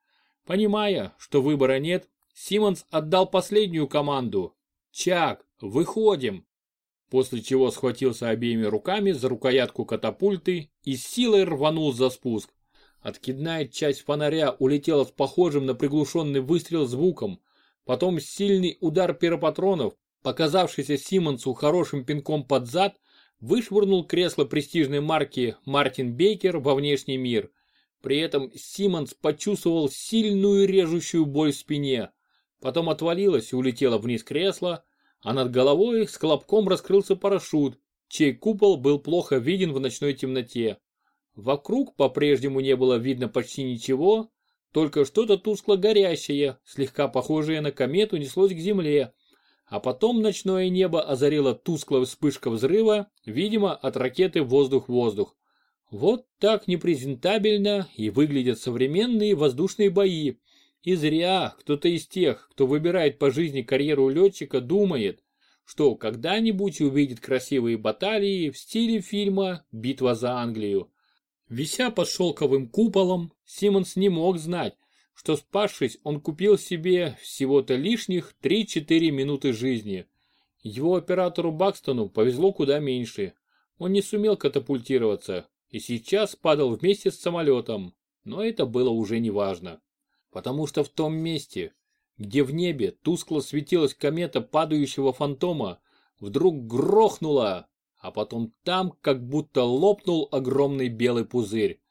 Понимая, что выбора нет, Симмонс отдал последнюю команду. «Чак, выходим!» после чего схватился обеими руками за рукоятку катапульты и с силой рванул за спуск. Откидная часть фонаря улетела с похожим на приглушенный выстрел звуком, потом сильный удар пиропатронов, показавшийся Симмонсу хорошим пинком под зад, вышвырнул кресло престижной марки Мартин Бейкер во внешний мир. При этом Симмонс почувствовал сильную режущую боль в спине. Потом отвалилось и улетело вниз кресло, а над головой с хлопком раскрылся парашют, чей купол был плохо виден в ночной темноте. Вокруг по-прежнему не было видно почти ничего, только что-то тускло горящее, слегка похожее на комету, неслось к земле. А потом ночное небо озарила тусклая вспышка взрыва, видимо, от ракеты воздух-воздух. Вот так непрезентабельно и выглядят современные воздушные бои, и зря кто-то из тех, кто выбирает по жизни карьеру летчика, думает, что когда-нибудь увидит красивые баталии в стиле фильма «Битва за Англию». Вися под шелковым куполом, Симмонс не мог знать, что спасшись, он купил себе всего-то лишних 3-4 минуты жизни. Его оператору Бакстону повезло куда меньше. Он не сумел катапультироваться и сейчас падал вместе с самолетом, но это было уже не важно потому что в том месте, где в небе тускло светилась комета падающего фантома, вдруг грохнула, а потом там как будто лопнул огромный белый пузырь.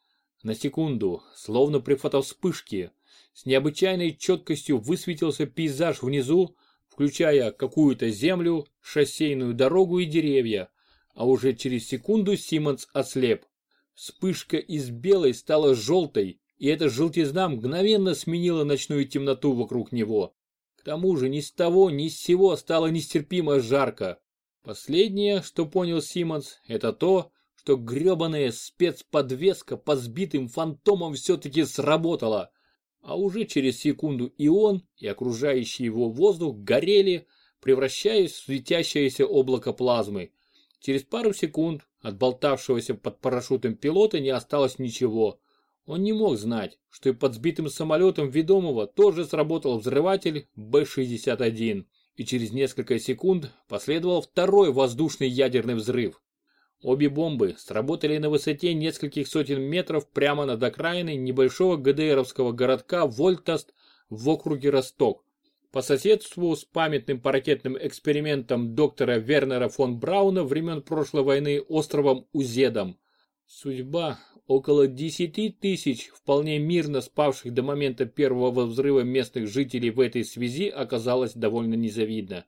На секунду, словно при фотовспышке, с необычайной четкостью высветился пейзаж внизу, включая какую-то землю, шоссейную дорогу и деревья, а уже через секунду Симмонс ослеп. Вспышка из белой стала желтой, и эта желтизна мгновенно сменила ночную темноту вокруг него. К тому же ни с того, ни с сего стало нестерпимо жарко. Последнее, что понял Симмонс, это то, что гребаная спецподвеска по сбитым фантомам все-таки сработала. А уже через секунду и он, и окружающий его воздух горели, превращаясь в светящееся облако плазмы. Через пару секунд от болтавшегося под парашютом пилота не осталось ничего. Он не мог знать, что и под сбитым самолетом ведомого тоже сработал взрыватель Б-61, и через несколько секунд последовал второй воздушный ядерный взрыв. Обе бомбы сработали на высоте нескольких сотен метров прямо над окраиной небольшого ГДРовского городка Вольтаст в округе Росток, по соседству с памятным по ракетным экспериментам доктора Вернера фон Брауна времен прошлой войны островом Узедом. Судьба около 10 тысяч вполне мирно спавших до момента первого взрыва местных жителей в этой связи оказалась довольно незавидна.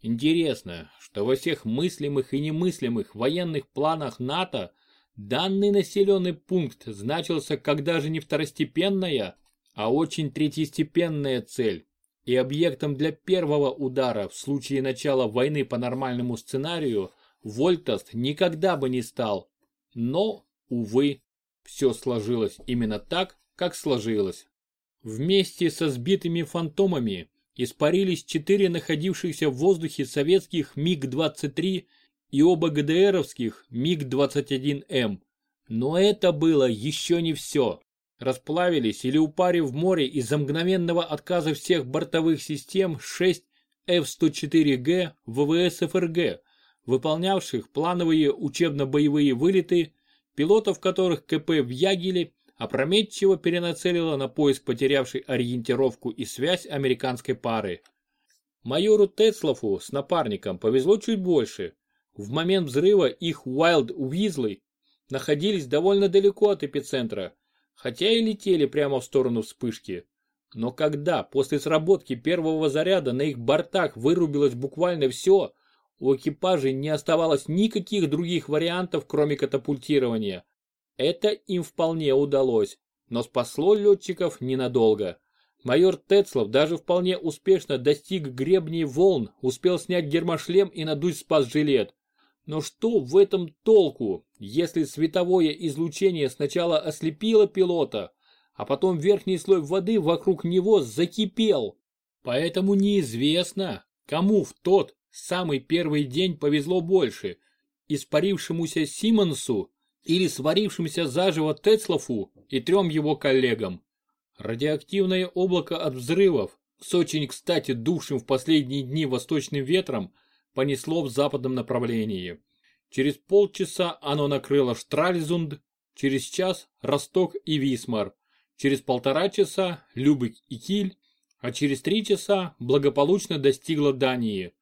Интересно, что во всех мыслимых и немыслимых военных планах НАТО данный населенный пункт значился как даже не второстепенная, а очень третьестепенная цель и объектом для первого удара в случае начала войны по нормальному сценарию Вольтаст никогда бы не стал. Но, увы, все сложилось именно так, как сложилось. Вместе со сбитыми фантомами испарились четыре находившихся в воздухе советских МиГ-23 и оба ГДРовских МиГ-21М. Но это было еще не все расплавились или упали в море из-за мгновенного отказа всех бортовых систем 6 F-104G ВВС ФРГ, выполнявших плановые учебно-боевые вылеты, пилотов которых КП в Ягеле опрометчиво перенацелила на поиск потерявшей ориентировку и связь американской пары. Майору Тецлофу с напарником повезло чуть больше. В момент взрыва их Wild Уизлы находились довольно далеко от эпицентра, хотя и летели прямо в сторону вспышки. Но когда после сработки первого заряда на их бортах вырубилось буквально все, у экипажей не оставалось никаких других вариантов, кроме катапультирования. Это им вполне удалось, но спасло летчиков ненадолго. Майор Тецлов даже вполне успешно достиг гребней волн, успел снять гермошлем и надуть спас-жилет. Но что в этом толку, если световое излучение сначала ослепило пилота, а потом верхний слой воды вокруг него закипел? Поэтому неизвестно, кому в тот самый первый день повезло больше, испарившемуся Симонсу или сварившимся заживо Тецлофу и трем его коллегам. Радиоактивное облако от взрывов, с очень кстати дувшим в последние дни восточным ветром, понесло в западном направлении. Через полчаса оно накрыло Штральзунд, через час Росток и Висмар, через полтора часа Любек и Киль, а через три часа благополучно достигло Дании.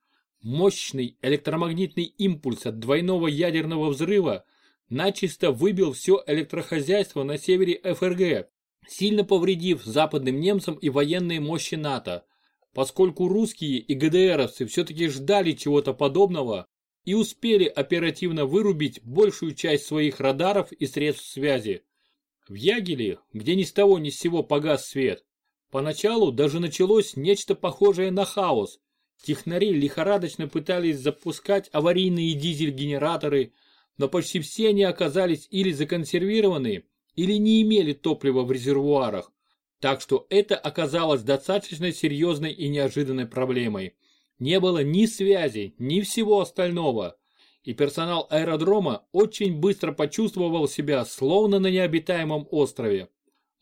Мощный электромагнитный импульс от двойного ядерного взрыва начисто выбил все электрохозяйство на севере ФРГ, сильно повредив западным немцам и военные мощи НАТО. Поскольку русские и ГДРовцы все-таки ждали чего-то подобного и успели оперативно вырубить большую часть своих радаров и средств связи. В Ягеле, где ни с того ни с сего погас свет, поначалу даже началось нечто похожее на хаос. Технари лихорадочно пытались запускать аварийные дизель-генераторы, но почти все они оказались или законсервированы, или не имели топлива в резервуарах. Так что это оказалось достаточно серьезной и неожиданной проблемой. Не было ни связи, ни всего остального. И персонал аэродрома очень быстро почувствовал себя словно на необитаемом острове.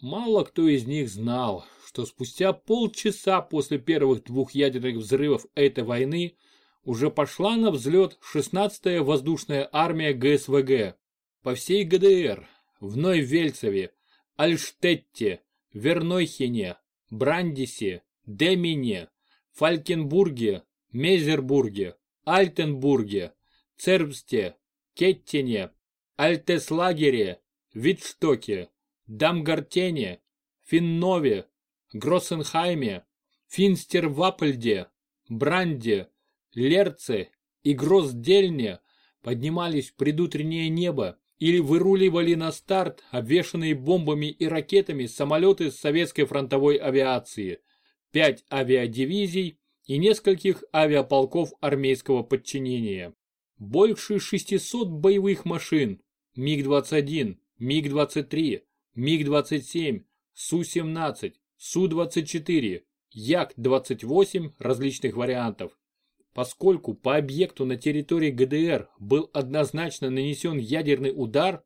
Мало кто из них знал, что спустя полчаса после первых двух ядерных взрывов этой войны уже пошла на взлет 16-я воздушная армия ГСВГ. По всей ГДР, в Нойвельцеве, Альштетте, Вернойхене, Брандисе, Демине, Фалькенбурге, Мезербурге, Альтенбурге, Цербсте, Кеттине, Альтеслагере, Витштоке, Дамгартене, Финнове, Гроссенхайме, Финстерваппельде, Бранде, Лерце и Гроссдельне поднимались в предутреннее небо или выруливали на старт обвешанные бомбами и ракетами самолеты советской фронтовой авиации – 5 авиадивизий и нескольких авиаполков армейского подчинения. Больше 600 боевых машин МиГ-21, МиГ-23, МиГ-27, Су-17, Су-24, Як-28 различных вариантов. Поскольку по объекту на территории ГДР был однозначно нанесен ядерный удар,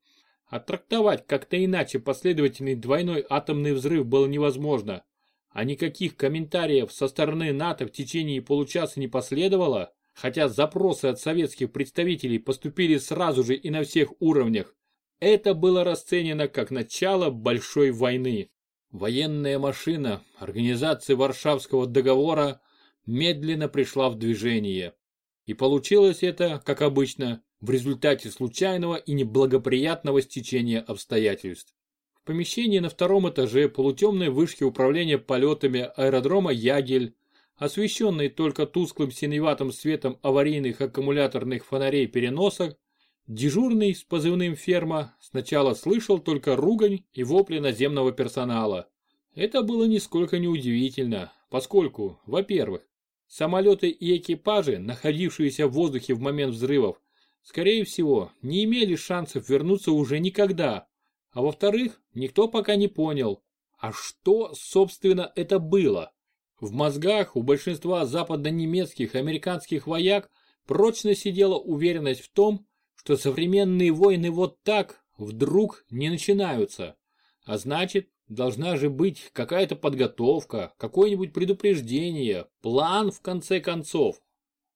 а трактовать как-то иначе последовательный двойной атомный взрыв было невозможно, а никаких комментариев со стороны НАТО в течение получаса не последовало, хотя запросы от советских представителей поступили сразу же и на всех уровнях, это было расценено как начало большой войны. Военная машина Организации Варшавского договора медленно пришла в движение. И получилось это, как обычно, в результате случайного и неблагоприятного стечения обстоятельств. В помещении на втором этаже полутемной вышки управления полетами аэродрома Ягель, освещенной только тусклым синеватым светом аварийных аккумуляторных фонарей переносок, Дежурный с позывным «Ферма» сначала слышал только ругань и вопли наземного персонала. Это было нисколько не удивительно, поскольку, во-первых, самолеты и экипажи, находившиеся в воздухе в момент взрывов, скорее всего, не имели шансов вернуться уже никогда, а во-вторых, никто пока не понял, а что, собственно, это было. В мозгах у большинства западно-немецких и американских вояк прочно сидела уверенность в том, что современные войны вот так вдруг не начинаются. А значит, должна же быть какая-то подготовка, какое-нибудь предупреждение, план в конце концов.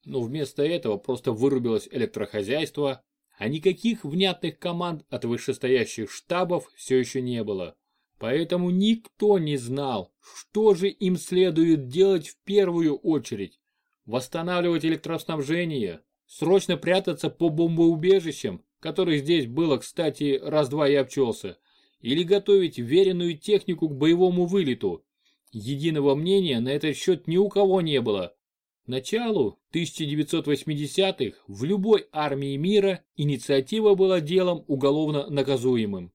Но вместо этого просто вырубилось электрохозяйство, а никаких внятных команд от вышестоящих штабов все еще не было. Поэтому никто не знал, что же им следует делать в первую очередь. Восстанавливать электроснабжение, Срочно прятаться по бомбоубежищам, которых здесь было, кстати, раз-два и обчелся, или готовить веренную технику к боевому вылету. Единого мнения на этот счет ни у кого не было. началу 1980-х в любой армии мира инициатива была делом уголовно наказуемым.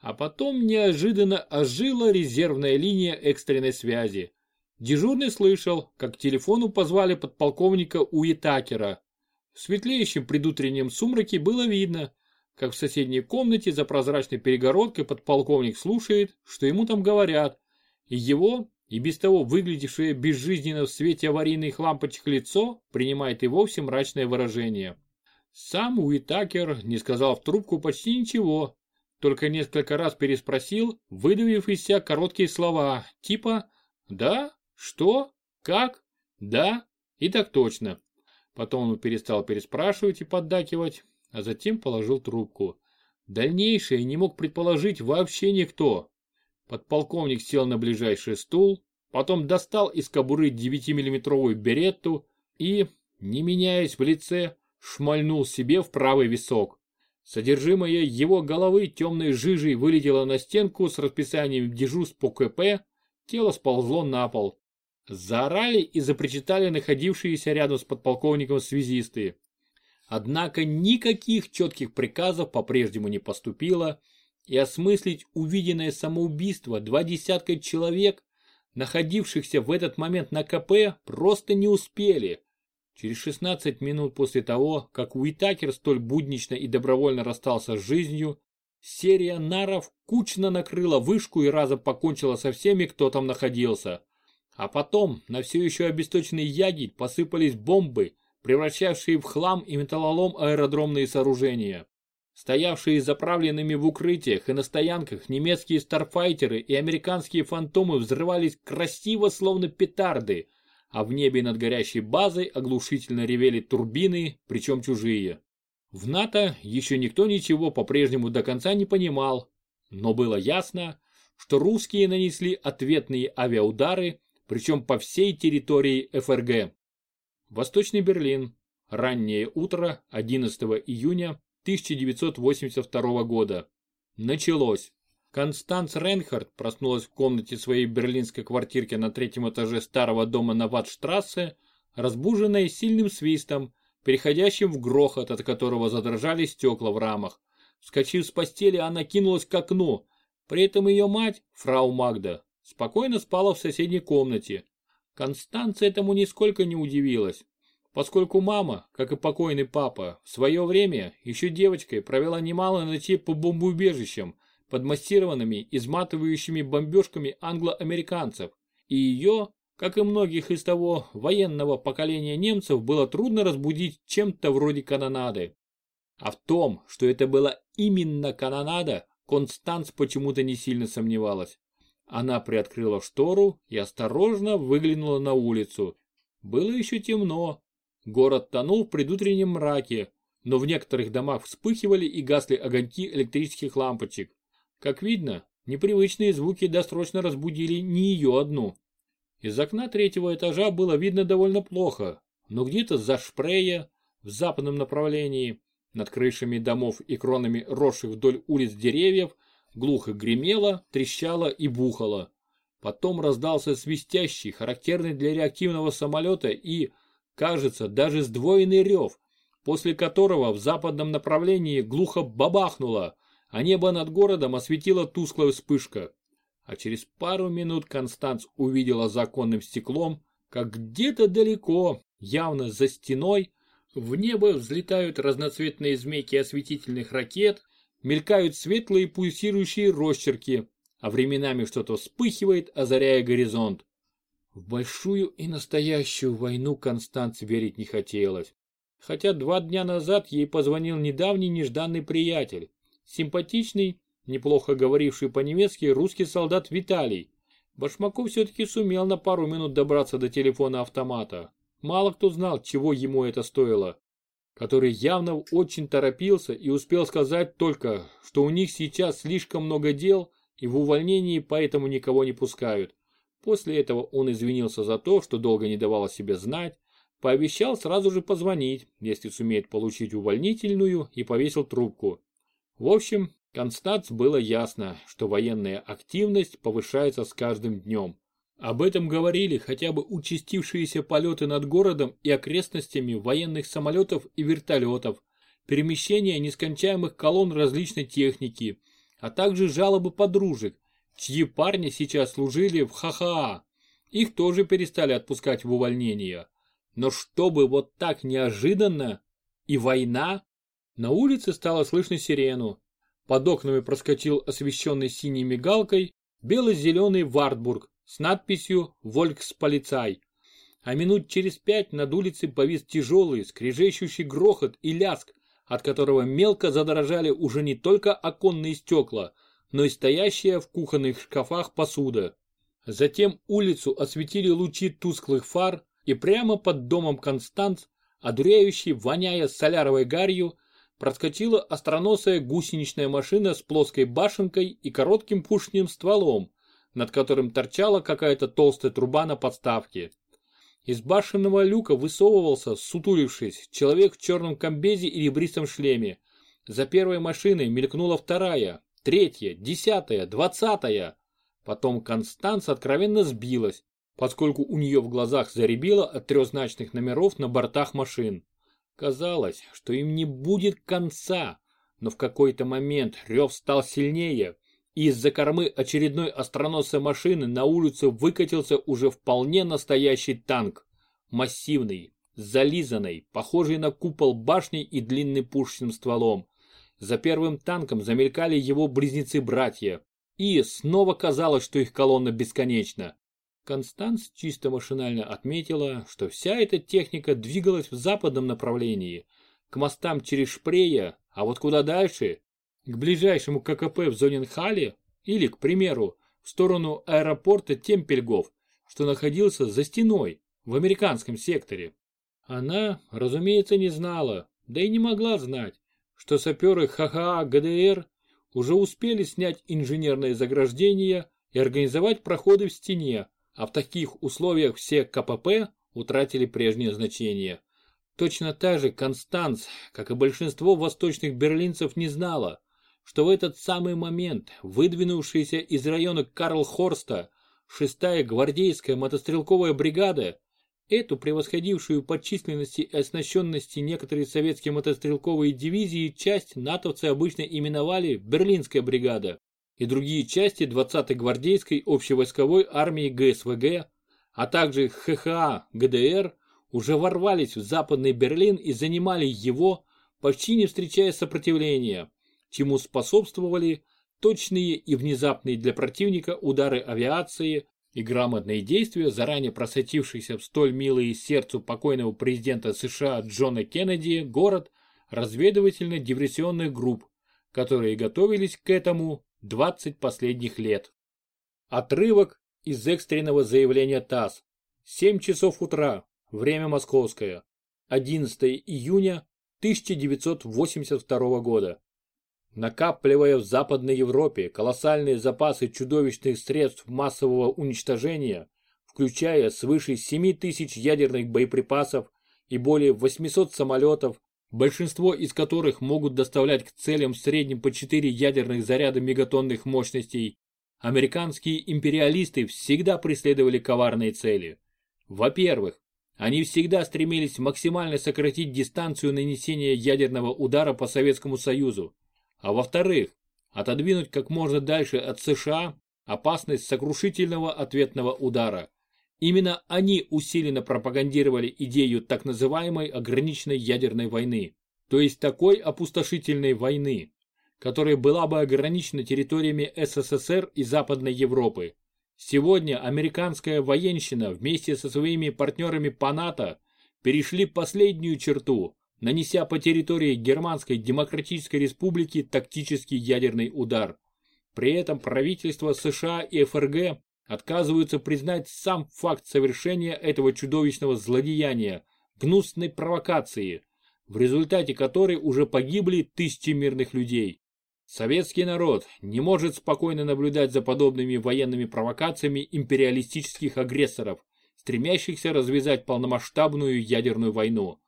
А потом неожиданно ожила резервная линия экстренной связи. Дежурный слышал, как к телефону позвали подполковника Уитакера, в светлеющем предутреннем сумраке было видно, как в соседней комнате за прозрачной перегородкой подполковник слушает, что ему там говорят, и его, и без того выглядевшее безжизненно в свете аварийных лампочек лицо принимает и вовсе мрачное выражение. Сам Уитакер не сказал в трубку почти ничего, только несколько раз переспросил, выдавив из себя короткие слова, типа «да», «что», «как», «да» и так точно. Потом он перестал переспрашивать и поддакивать, а затем положил трубку. Дальнейшее не мог предположить вообще никто. Подполковник сел на ближайший стул, потом достал из кобуры 9-миллиметровую беретту и, не меняясь в лице, шмальнул себе в правый висок. Содержимое его головы темной жижей вылетело на стенку с расписанием дежурств по КП, тело сползло на пол. Заорали и запричитали находившиеся рядом с подполковником связисты. Однако никаких четких приказов по-прежнему не поступило, и осмыслить увиденное самоубийство два десятка человек, находившихся в этот момент на КП, просто не успели. Через 16 минут после того, как Уитакер столь буднично и добровольно расстался с жизнью, серия наров кучно накрыла вышку и разом покончила со всеми, кто там находился. А потом на все еще обесточенный ягель посыпались бомбы, превращавшие в хлам и металлолом аэродромные сооружения. Стоявшие заправленными в укрытиях и на стоянках немецкие старфайтеры и американские фантомы взрывались красиво, словно петарды, а в небе над горящей базой оглушительно ревели турбины, причем чужие. В НАТО еще никто ничего по-прежнему до конца не понимал, но было ясно, что русские нанесли ответные авиаудары причем по всей территории ФРГ. Восточный Берлин. Раннее утро 11 июня 1982 года. Началось. Констанц Рейнхард проснулась в комнате своей берлинской квартирки на третьем этаже старого дома на Ватштрассе, разбуженная сильным свистом, переходящим в грохот, от которого задрожали стекла в рамах. Вскочив с постели, она кинулась к окну. При этом ее мать, фрау Магда, спокойно спала в соседней комнате, Констанция этому нисколько не удивилась, поскольку мама, как и покойный папа, в свое время еще девочкой провела немало ночей по бомбоубежищам под массированными, изматывающими бомбежками англо-американцев, и ее, как и многих из того военного поколения немцев, было трудно разбудить чем-то вроде канонады. А в том, что это была именно канонада, Констанс почему-то не сильно сомневалась. Она приоткрыла штору и осторожно выглянула на улицу. Было еще темно. Город тонул в предутреннем мраке, но в некоторых домах вспыхивали и гасли огоньки электрических лампочек. Как видно, непривычные звуки досрочно разбудили не ее одну. Из окна третьего этажа было видно довольно плохо, но где-то за шпрея, в западном направлении, над крышами домов и кронами росших вдоль улиц деревьев, глухо гремело, трещало и бухало. Потом раздался свистящий, характерный для реактивного самолета и, кажется, даже сдвоенный рев, после которого в западном направлении глухо бабахнуло, а небо над городом осветила тусклая вспышка. А через пару минут Констанц увидела законным стеклом, как где-то далеко, явно за стеной, в небо взлетают разноцветные змейки осветительных ракет, мелькают светлые пульсирующие росчерки, а временами что-то вспыхивает, озаряя горизонт. В большую и настоящую войну Констанц верить не хотелось. Хотя два дня назад ей позвонил недавний нежданный приятель, симпатичный, неплохо говоривший по-немецки русский солдат Виталий. Башмаков все-таки сумел на пару минут добраться до телефона автомата. Мало кто знал, чего ему это стоило который явно очень торопился и успел сказать только, что у них сейчас слишком много дел и в увольнении поэтому никого не пускают. После этого он извинился за то, что долго не давал о себе знать, пообещал сразу же позвонить, если сумеет получить увольнительную и повесил трубку. В общем, Констанц было ясно, что военная активность повышается с каждым днем. Об этом говорили хотя бы участившиеся полеты над городом и окрестностями военных самолетов и вертолетов, перемещение нескончаемых колонн различной техники, а также жалобы подружек, чьи парни сейчас служили в ХХА. Их тоже перестали отпускать в увольнение. Но чтобы вот так неожиданно и война, на улице стало слышно сирену. Под окнами проскочил освещенный синей мигалкой бело-зеленый Вартбург с надписью «Вольксполицай». А минут через пять над улицей повис тяжелый, скрежещущий грохот и ляск, от которого мелко задрожали уже не только оконные стекла, но и стоящая в кухонных шкафах посуда. Затем улицу осветили лучи тусклых фар, и прямо под домом Констанц, одуряющий, воняя соляровой гарью, проскочила остроносая гусеничная машина с плоской башенкой и коротким пушным стволом, над которым торчала какая-то толстая труба на подставке. Из башенного люка высовывался, сутулившись, человек в черном комбезе и ребристом шлеме. За первой машиной мелькнула вторая, третья, десятая, двадцатая. Потом Констанс откровенно сбилась, поскольку у нее в глазах заребило от трехзначных номеров на бортах машин. Казалось, что им не будет конца, но в какой-то момент рев стал сильнее, из-за кормы очередной остроносой машины на улицу выкатился уже вполне настоящий танк. Массивный, зализанный, похожий на купол башни и длинный пушечным стволом. За первым танком замелькали его близнецы-братья. И снова казалось, что их колонна бесконечна. Констанс чисто машинально отметила, что вся эта техника двигалась в западном направлении, к мостам через Шпрея, а вот куда дальше, к ближайшему ККП в Зоненхале или, к примеру, в сторону аэропорта Темпельгов, что находился за стеной в американском секторе. Она, разумеется, не знала, да и не могла знать, что саперы ХХА ГДР уже успели снять инженерные заграждения и организовать проходы в стене, а в таких условиях все КПП утратили прежнее значение. Точно так же Констанц, как и большинство восточных берлинцев, не знала, что в этот самый момент выдвинувшаяся из района Карлхорста 6-я гвардейская мотострелковая бригада, эту превосходившую по численности и оснащенности некоторые советские мотострелковые дивизии часть натовцы обычно именовали Берлинская бригада и другие части 20-й гвардейской общевойсковой армии ГСВГ, а также ХХА ГДР уже ворвались в Западный Берлин и занимали его, почти не встречая сопротивления, чему способствовали точные и внезапные для противника удары авиации и грамотные действия заранее просочившихся в столь милые сердцу покойного президента США Джона Кеннеди город разведывательно-диверсионных групп, которые готовились к этому 20 последних лет. Отрывок из экстренного заявления ТАСС. 7 часов утра, время московское. 11 июня 1982 года. Накапливая в Западной Европе колоссальные запасы чудовищных средств массового уничтожения, включая свыше 7 тысяч ядерных боеприпасов и более 800 самолетов, большинство из которых могут доставлять к целям в среднем по 4 ядерных заряда мегатонных мощностей, американские империалисты всегда преследовали коварные цели. Во-первых, они всегда стремились максимально сократить дистанцию нанесения ядерного удара по Советскому Союзу, а во-вторых, отодвинуть как можно дальше от США опасность сокрушительного ответного удара. Именно они усиленно пропагандировали идею так называемой ограниченной ядерной войны, то есть такой опустошительной войны, которая была бы ограничена территориями СССР и Западной Европы. Сегодня американская военщина вместе со своими партнерами по НАТО перешли последнюю черту, нанеся по территории Германской Демократической Республики тактический ядерный удар. При этом правительства США и ФРГ отказываются признать сам факт совершения этого чудовищного злодеяния, гнусной провокации, в результате которой уже погибли тысячи мирных людей. Советский народ не может спокойно наблюдать за подобными военными провокациями империалистических агрессоров, стремящихся развязать полномасштабную ядерную войну.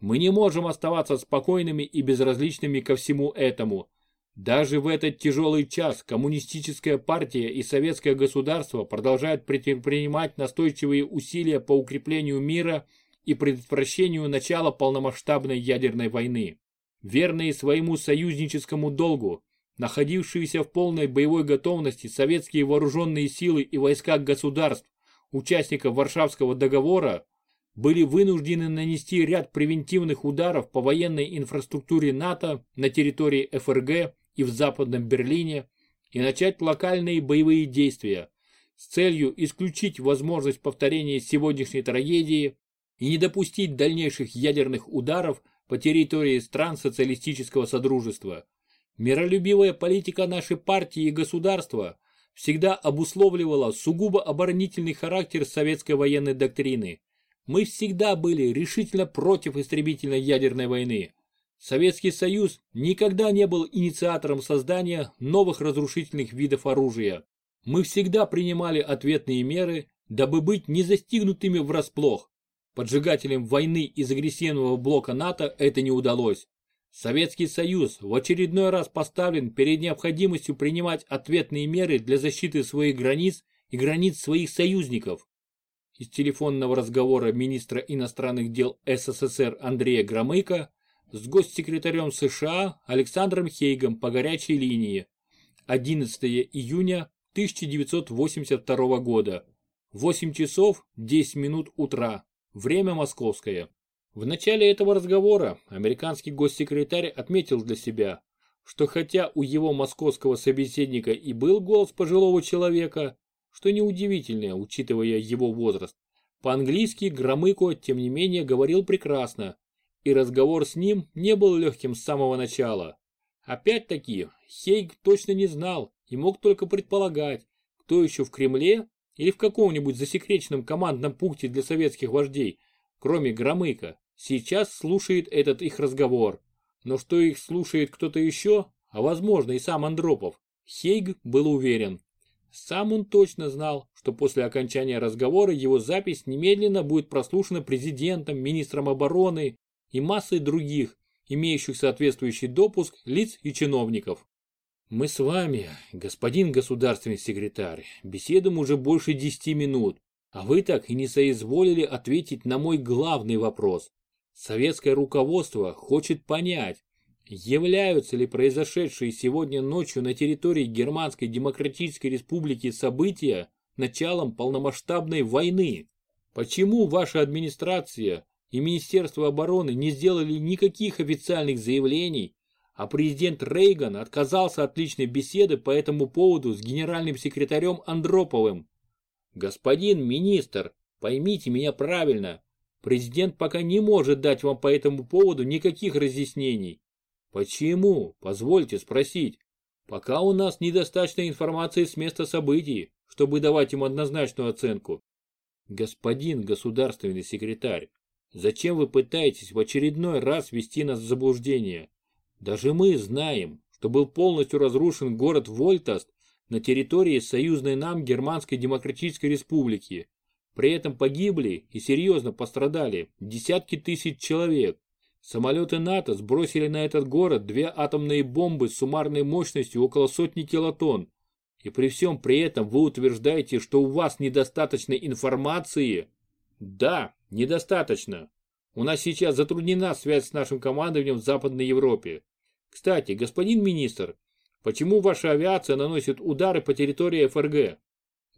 Мы не можем оставаться спокойными и безразличными ко всему этому. Даже в этот тяжелый час коммунистическая партия и советское государство продолжают предпринимать настойчивые усилия по укреплению мира и предотвращению начала полномасштабной ядерной войны. Верные своему союзническому долгу, находившиеся в полной боевой готовности советские вооруженные силы и войска государств, участников Варшавского договора, были вынуждены нанести ряд превентивных ударов по военной инфраструктуре НАТО на территории ФРГ и в Западном Берлине и начать локальные боевые действия с целью исключить возможность повторения сегодняшней трагедии и не допустить дальнейших ядерных ударов по территории стран социалистического содружества. Миролюбивая политика нашей партии и государства всегда обусловливала сугубо оборонительный характер советской военной доктрины мы всегда были решительно против истребительной ядерной войны. Советский Союз никогда не был инициатором создания новых разрушительных видов оружия. Мы всегда принимали ответные меры, дабы быть не застигнутыми врасплох. Поджигателям войны из агрессивного блока НАТО это не удалось. Советский Союз в очередной раз поставлен перед необходимостью принимать ответные меры для защиты своих границ и границ своих союзников из телефонного разговора министра иностранных дел СССР Андрея Громыка с госсекретарем США Александром Хейгом по горячей линии. 11 июня 1982 года. 8 часов 10 минут утра. Время московское. В начале этого разговора американский госсекретарь отметил для себя что хотя у его московского собеседника и был голос пожилого человека что неудивительно, учитывая его возраст. По-английски Громыко, тем не менее, говорил прекрасно, и разговор с ним не был легким с самого начала. Опять-таки, Хейг точно не знал и мог только предполагать, кто еще в Кремле или в каком-нибудь засекреченном командном пункте для советских вождей, кроме Громыка, сейчас слушает этот их разговор. Но что их слушает кто-то еще, а возможно и сам Андропов, Хейг был уверен. Сам он точно знал, что после окончания разговора его запись немедленно будет прослушана президентом, министром обороны и массой других, имеющих соответствующий допуск лиц и чиновников. Мы с вами, господин государственный секретарь, беседуем уже больше десяти минут, а вы так и не соизволили ответить на мой главный вопрос. Советское руководство хочет понять, Являются ли произошедшие сегодня ночью на территории Германской Демократической Республики события началом полномасштабной войны? Почему ваша администрация и Министерство обороны не сделали никаких официальных заявлений, а президент Рейган отказался от личной беседы по этому поводу с генеральным секретарем Андроповым? Господин министр, поймите меня правильно, президент пока не может дать вам по этому поводу никаких разъяснений. Почему? Позвольте спросить. Пока у нас недостаточно информации с места событий, чтобы давать им однозначную оценку. Господин государственный секретарь, зачем вы пытаетесь в очередной раз ввести нас в заблуждение? Даже мы знаем, что был полностью разрушен город Вольтаст на территории союзной нам Германской Демократической Республики. При этом погибли и серьезно пострадали десятки тысяч человек. Самолеты НАТО сбросили на этот город две атомные бомбы с суммарной мощностью около сотни килотонн. И при всем при этом вы утверждаете, что у вас недостаточно информации? Да, недостаточно. У нас сейчас затруднена связь с нашим командованием в Западной Европе. Кстати, господин министр, почему ваша авиация наносит удары по территории ФРГ?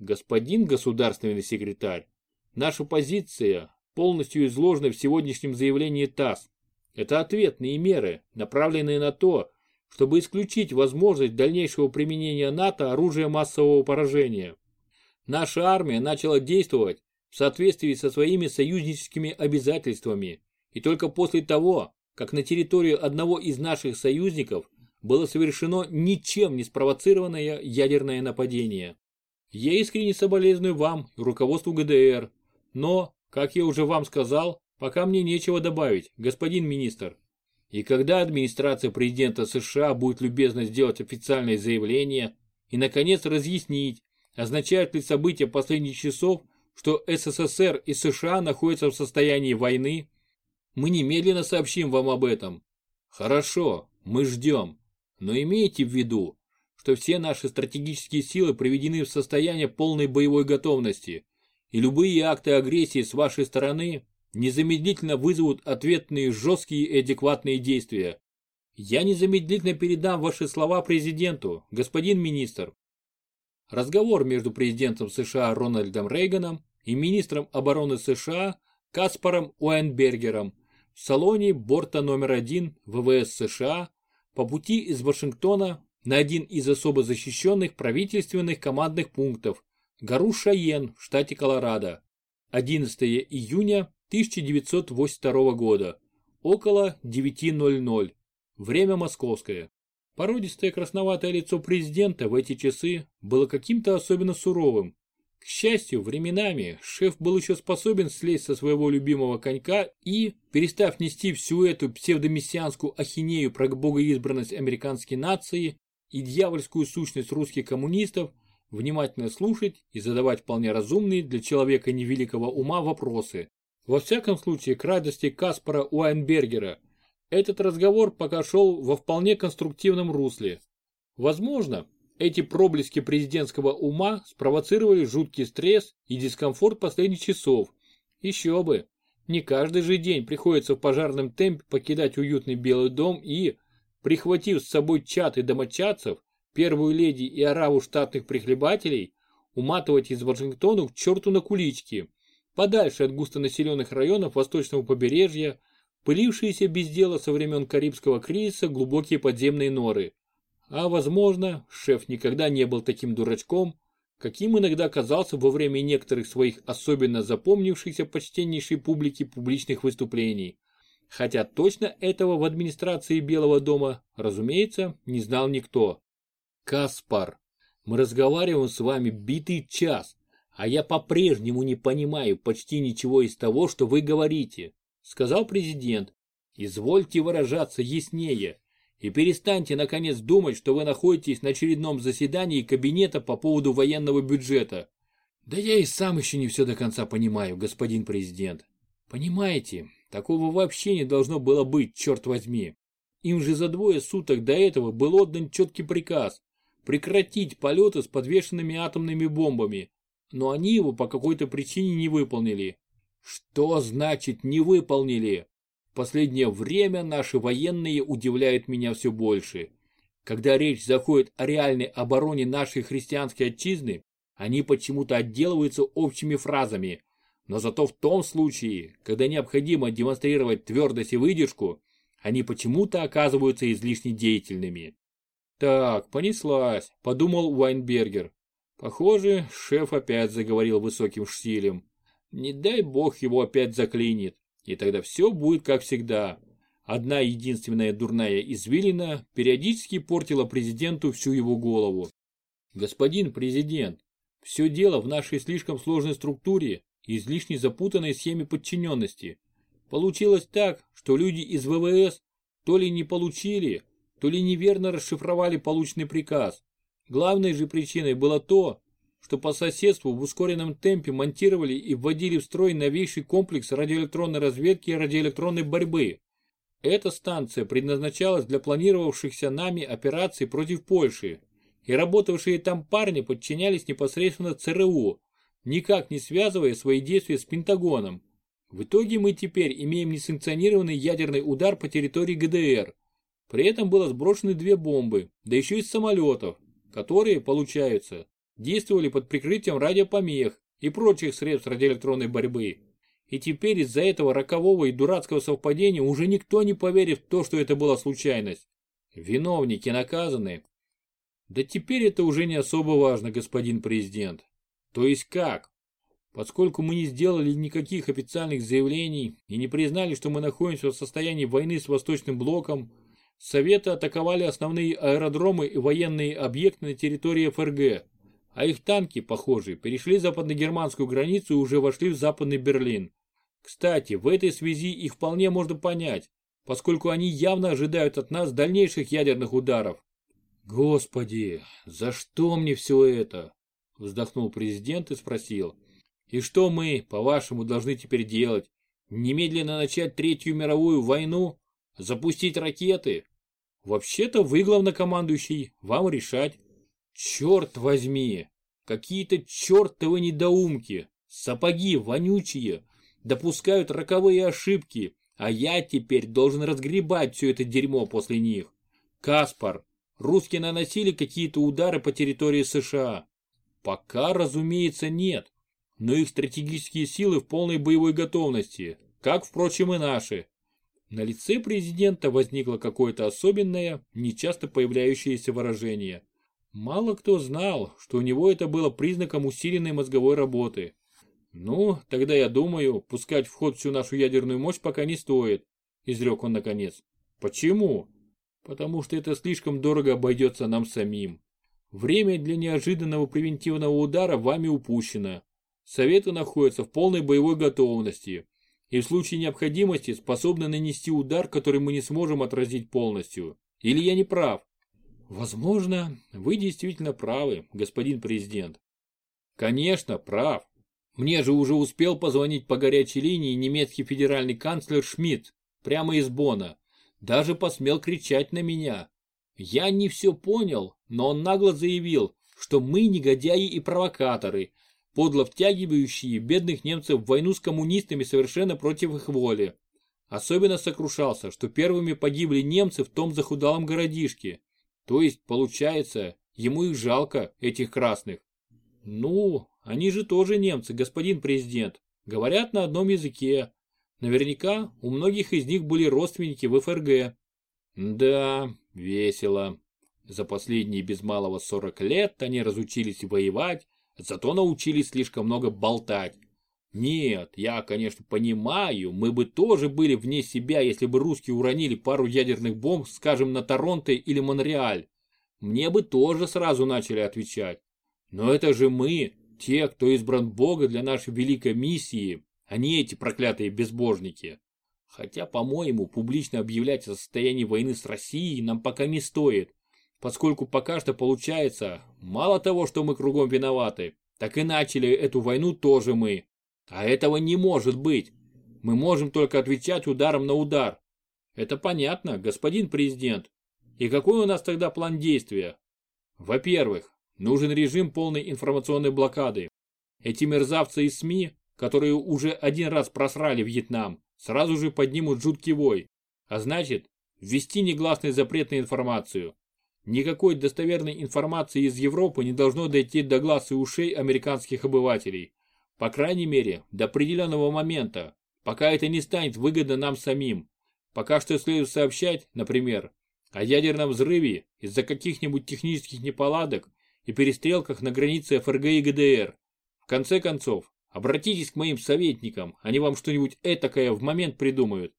Господин государственный секретарь, наша позиция полностью изложена в сегодняшнем заявлении ТАСС. Это ответные меры, направленные на то, чтобы исключить возможность дальнейшего применения НАТО оружия массового поражения. Наша армия начала действовать в соответствии со своими союзническими обязательствами, и только после того, как на территорию одного из наших союзников было совершено ничем не спровоцированное ядерное нападение. Я искренне соболезную вам и руководству ГДР, но, как я уже вам сказал, Пока мне нечего добавить, господин министр. И когда администрация президента США будет любезно сделать официальное заявление и, наконец, разъяснить, означают ли события последних часов, что СССР и США находятся в состоянии войны, мы немедленно сообщим вам об этом. Хорошо, мы ждем. Но имейте в виду, что все наши стратегические силы приведены в состояние полной боевой готовности, и любые акты агрессии с вашей стороны незамедлительно вызовут ответные жесткие и адекватные действия. Я незамедлительно передам ваши слова президенту, господин министр. Разговор между президентом США Рональдом Рейганом и министром обороны США Каспаром Уайнбергером в салоне борта номер один ВВС США по пути из Вашингтона на один из особо защищенных правительственных командных пунктов гору Шайен в штате Колорадо. 11 июня 1982 года, около 9.00, время московское. Породистое красноватое лицо президента в эти часы было каким-то особенно суровым. К счастью, временами шеф был еще способен слезть со своего любимого конька и, перестав нести всю эту псевдомессианскую ахинею про богоизбранность американской нации и дьявольскую сущность русских коммунистов, внимательно слушать и задавать вполне разумные для человека невеликого ума вопросы. Во всяком случае, к радости Каспара Уайнбергера, этот разговор пока шел во вполне конструктивном русле. Возможно, эти проблески президентского ума спровоцировали жуткий стресс и дискомфорт последних часов. Еще бы, не каждый же день приходится в пожарном темпе покидать уютный Белый дом и, прихватив с собой чат и домочадцев, первую леди и ораву штатных прихлебателей, уматывать из Вашингтона к черту на кулички – подальше от густонаселенных районов восточного побережья, пылившиеся без дела со времен Карибского кризиса глубокие подземные норы. А возможно, шеф никогда не был таким дурачком, каким иногда казался во время некоторых своих особенно запомнившихся почтеннейшей публики публичных выступлений. Хотя точно этого в администрации Белого дома, разумеется, не знал никто. Каспар, мы разговариваем с вами битый час, а я по-прежнему не понимаю почти ничего из того, что вы говорите, сказал президент. Извольте выражаться яснее и перестаньте наконец думать, что вы находитесь на очередном заседании кабинета по поводу военного бюджета. Да я и сам еще не все до конца понимаю, господин президент. Понимаете, такого вообще не должно было быть, черт возьми. Им же за двое суток до этого был отдан четкий приказ прекратить полеты с подвешенными атомными бомбами, но они его по какой-то причине не выполнили. Что значит не выполнили? В последнее время наши военные удивляют меня все больше. Когда речь заходит о реальной обороне нашей христианской отчизны, они почему-то отделываются общими фразами. Но зато в том случае, когда необходимо демонстрировать твердость и выдержку, они почему-то оказываются излишне деятельными. Так, понеслась, подумал Вайнбергер. Похоже, шеф опять заговорил высоким штилем. Не дай бог его опять заклинит, и тогда все будет как всегда. Одна единственная дурная извилина периодически портила президенту всю его голову. Господин президент, все дело в нашей слишком сложной структуре и излишне запутанной схеме подчиненности. Получилось так, что люди из ВВС то ли не получили, то ли неверно расшифровали полученный приказ. Главной же причиной было то, что по соседству в ускоренном темпе монтировали и вводили в строй новейший комплекс радиоэлектронной разведки и радиоэлектронной борьбы. Эта станция предназначалась для планировавшихся нами операций против Польши, и работавшие там парни подчинялись непосредственно ЦРУ, никак не связывая свои действия с Пентагоном. В итоге мы теперь имеем несанкционированный ядерный удар по территории ГДР. При этом было сброшены две бомбы, да еще из самолетов, которые, получается, действовали под прикрытием радиопомех и прочих средств радиоэлектронной борьбы. И теперь из-за этого рокового и дурацкого совпадения уже никто не поверит в то, что это была случайность. Виновники наказаны. Да теперь это уже не особо важно, господин президент. То есть как? Поскольку мы не сделали никаких официальных заявлений и не признали, что мы находимся в состоянии войны с Восточным блоком, Советы атаковали основные аэродромы и военные объекты на территории ФРГ, а их танки, похоже, перешли западно-германскую границу и уже вошли в Западный Берлин. Кстати, в этой связи их вполне можно понять, поскольку они явно ожидают от нас дальнейших ядерных ударов. Господи, за что мне все это? Вздохнул президент и спросил. И что мы, по-вашему, должны теперь делать? Немедленно начать Третью мировую войну? Запустить ракеты? Вообще-то вы главнокомандующий, вам решать. Черт возьми, какие-то чертовы недоумки, сапоги вонючие, допускают роковые ошибки, а я теперь должен разгребать все это дерьмо после них. Каспар, русские наносили какие-то удары по территории США? Пока, разумеется, нет, но их стратегические силы в полной боевой готовности, как, впрочем, и наши. На лице президента возникло какое-то особенное, нечасто появляющееся выражение. Мало кто знал, что у него это было признаком усиленной мозговой работы. Ну, тогда я думаю, пускать в ход всю нашу ядерную мощь пока не стоит, изрек он наконец. Почему? Потому что это слишком дорого обойдется нам самим. Время для неожиданного превентивного удара вами упущено. Советы находятся в полной боевой готовности и в случае необходимости способны нанести удар, который мы не сможем отразить полностью. Или я не прав? Возможно, вы действительно правы, господин президент. Конечно, прав. Мне же уже успел позвонить по горячей линии немецкий федеральный канцлер Шмидт, прямо из Бона. Даже посмел кричать на меня. Я не все понял, но он нагло заявил, что мы негодяи и провокаторы, подло втягивающие бедных немцев в войну с коммунистами совершенно против их воли. Особенно сокрушался, что первыми погибли немцы в том захудалом городишке. То есть, получается, ему их жалко, этих красных. Ну, они же тоже немцы, господин президент. Говорят на одном языке. Наверняка у многих из них были родственники в ФРГ. Да, весело. За последние без малого 40 лет они разучились воевать, зато научились слишком много болтать. Нет, я, конечно, понимаю, мы бы тоже были вне себя, если бы русские уронили пару ядерных бомб, скажем, на Торонто или Монреаль. Мне бы тоже сразу начали отвечать. Но это же мы, те, кто избран Бога для нашей великой миссии, а не эти проклятые безбожники. Хотя, по-моему, публично объявлять о состоянии войны с Россией нам пока не стоит поскольку пока что получается, мало того, что мы кругом виноваты, так и начали эту войну тоже мы. А этого не может быть. Мы можем только отвечать ударом на удар. Это понятно, господин президент. И какой у нас тогда план действия? Во-первых, нужен режим полной информационной блокады. Эти мерзавцы из СМИ, которые уже один раз просрали Вьетнам, сразу же поднимут жуткий вой. А значит, ввести негласный запрет на информацию. Никакой достоверной информации из Европы не должно дойти до глаз и ушей американских обывателей. По крайней мере, до определенного момента, пока это не станет выгодно нам самим. Пока что следует сообщать, например, о ядерном взрыве из-за каких-нибудь технических неполадок и перестрелках на границе ФРГ и ГДР. В конце концов, обратитесь к моим советникам, они вам что-нибудь этакое в момент придумают.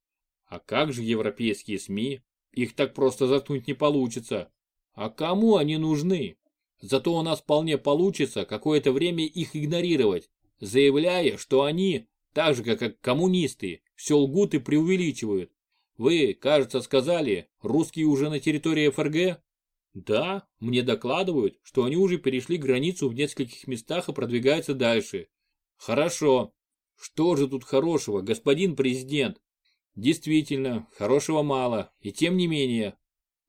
А как же европейские СМИ? Их так просто заткнуть не получится. А кому они нужны? Зато у нас вполне получится какое-то время их игнорировать, заявляя, что они, так же как коммунисты, все лгут и преувеличивают. Вы, кажется, сказали, русские уже на территории ФРГ? Да, мне докладывают, что они уже перешли границу в нескольких местах и продвигаются дальше. Хорошо. Что же тут хорошего, господин президент? Действительно, хорошего мало, и тем не менее.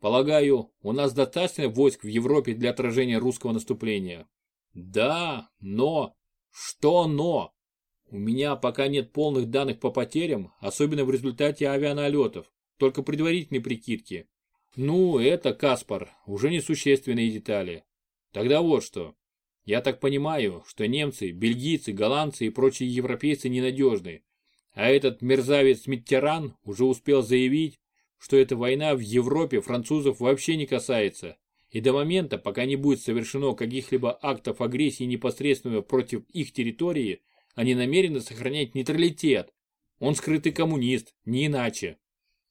Полагаю, у нас достаточно войск в Европе для отражения русского наступления. Да, но... Что но? У меня пока нет полных данных по потерям, особенно в результате авианалетов, только предварительные прикидки. Ну, это, Каспар, уже несущественные детали. Тогда вот что. Я так понимаю, что немцы, бельгийцы, голландцы и прочие европейцы ненадежны. А этот мерзавец Миттеран уже успел заявить, что эта война в Европе французов вообще не касается. И до момента, пока не будет совершено каких-либо актов агрессии непосредственно против их территории, они намерены сохранять нейтралитет. Он скрытый коммунист, не иначе.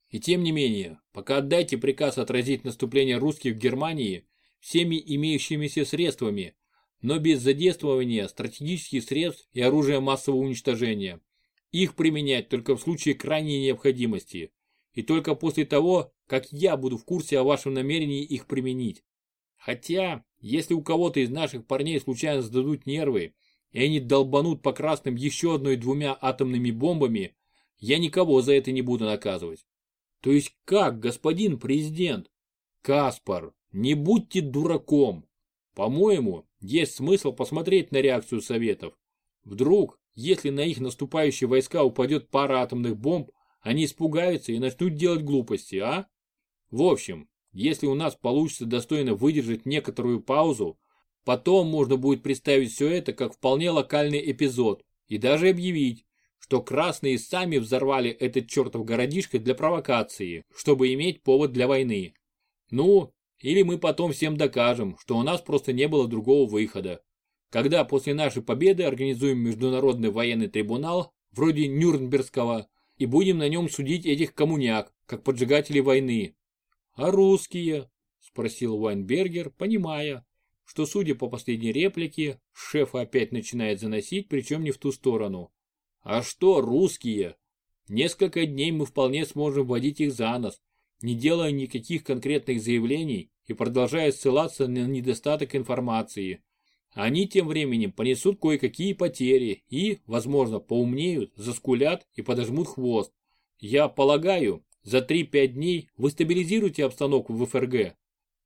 И тем не менее, пока отдайте приказ отразить наступление русских в Германии всеми имеющимися средствами, но без задействования стратегических средств и оружия массового уничтожения. Их применять только в случае крайней необходимости. И только после того, как я буду в курсе о вашем намерении их применить. Хотя, если у кого-то из наших парней случайно сдадут нервы, и они долбанут по красным еще одной-двумя атомными бомбами, я никого за это не буду наказывать. То есть как, господин президент? Каспар, не будьте дураком. По-моему, есть смысл посмотреть на реакцию Советов. Вдруг, если на их наступающие войска упадет пара атомных бомб, они испугаются и начнут делать глупости, а? В общем, если у нас получится достойно выдержать некоторую паузу, Потом можно будет представить все это как вполне локальный эпизод и даже объявить, что красные сами взорвали этот чертов городишко для провокации, чтобы иметь повод для войны. Ну, или мы потом всем докажем, что у нас просто не было другого выхода. Когда после нашей победы организуем международный военный трибунал, вроде Нюрнбергского, и будем на нем судить этих коммуняк, как поджигателей войны. А русские? Спросил Вайнбергер, понимая, что, судя по последней реплике, шефа опять начинает заносить, причем не в ту сторону. А что русские? Несколько дней мы вполне сможем вводить их за нос, не делая никаких конкретных заявлений и продолжая ссылаться на недостаток информации. Они тем временем понесут кое-какие потери и, возможно, поумнеют, заскулят и подожмут хвост. Я полагаю, за 3-5 дней вы стабилизируете обстановку в ФРГ.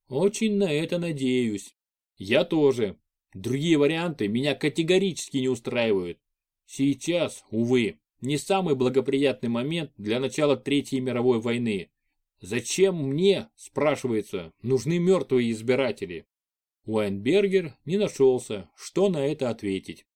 Очень на это надеюсь. Я тоже. Другие варианты меня категорически не устраивают. Сейчас, увы, не самый благоприятный момент для начала Третьей мировой войны. Зачем мне, спрашивается, нужны мертвые избиратели? Уайнбергер не нашелся, что на это ответить.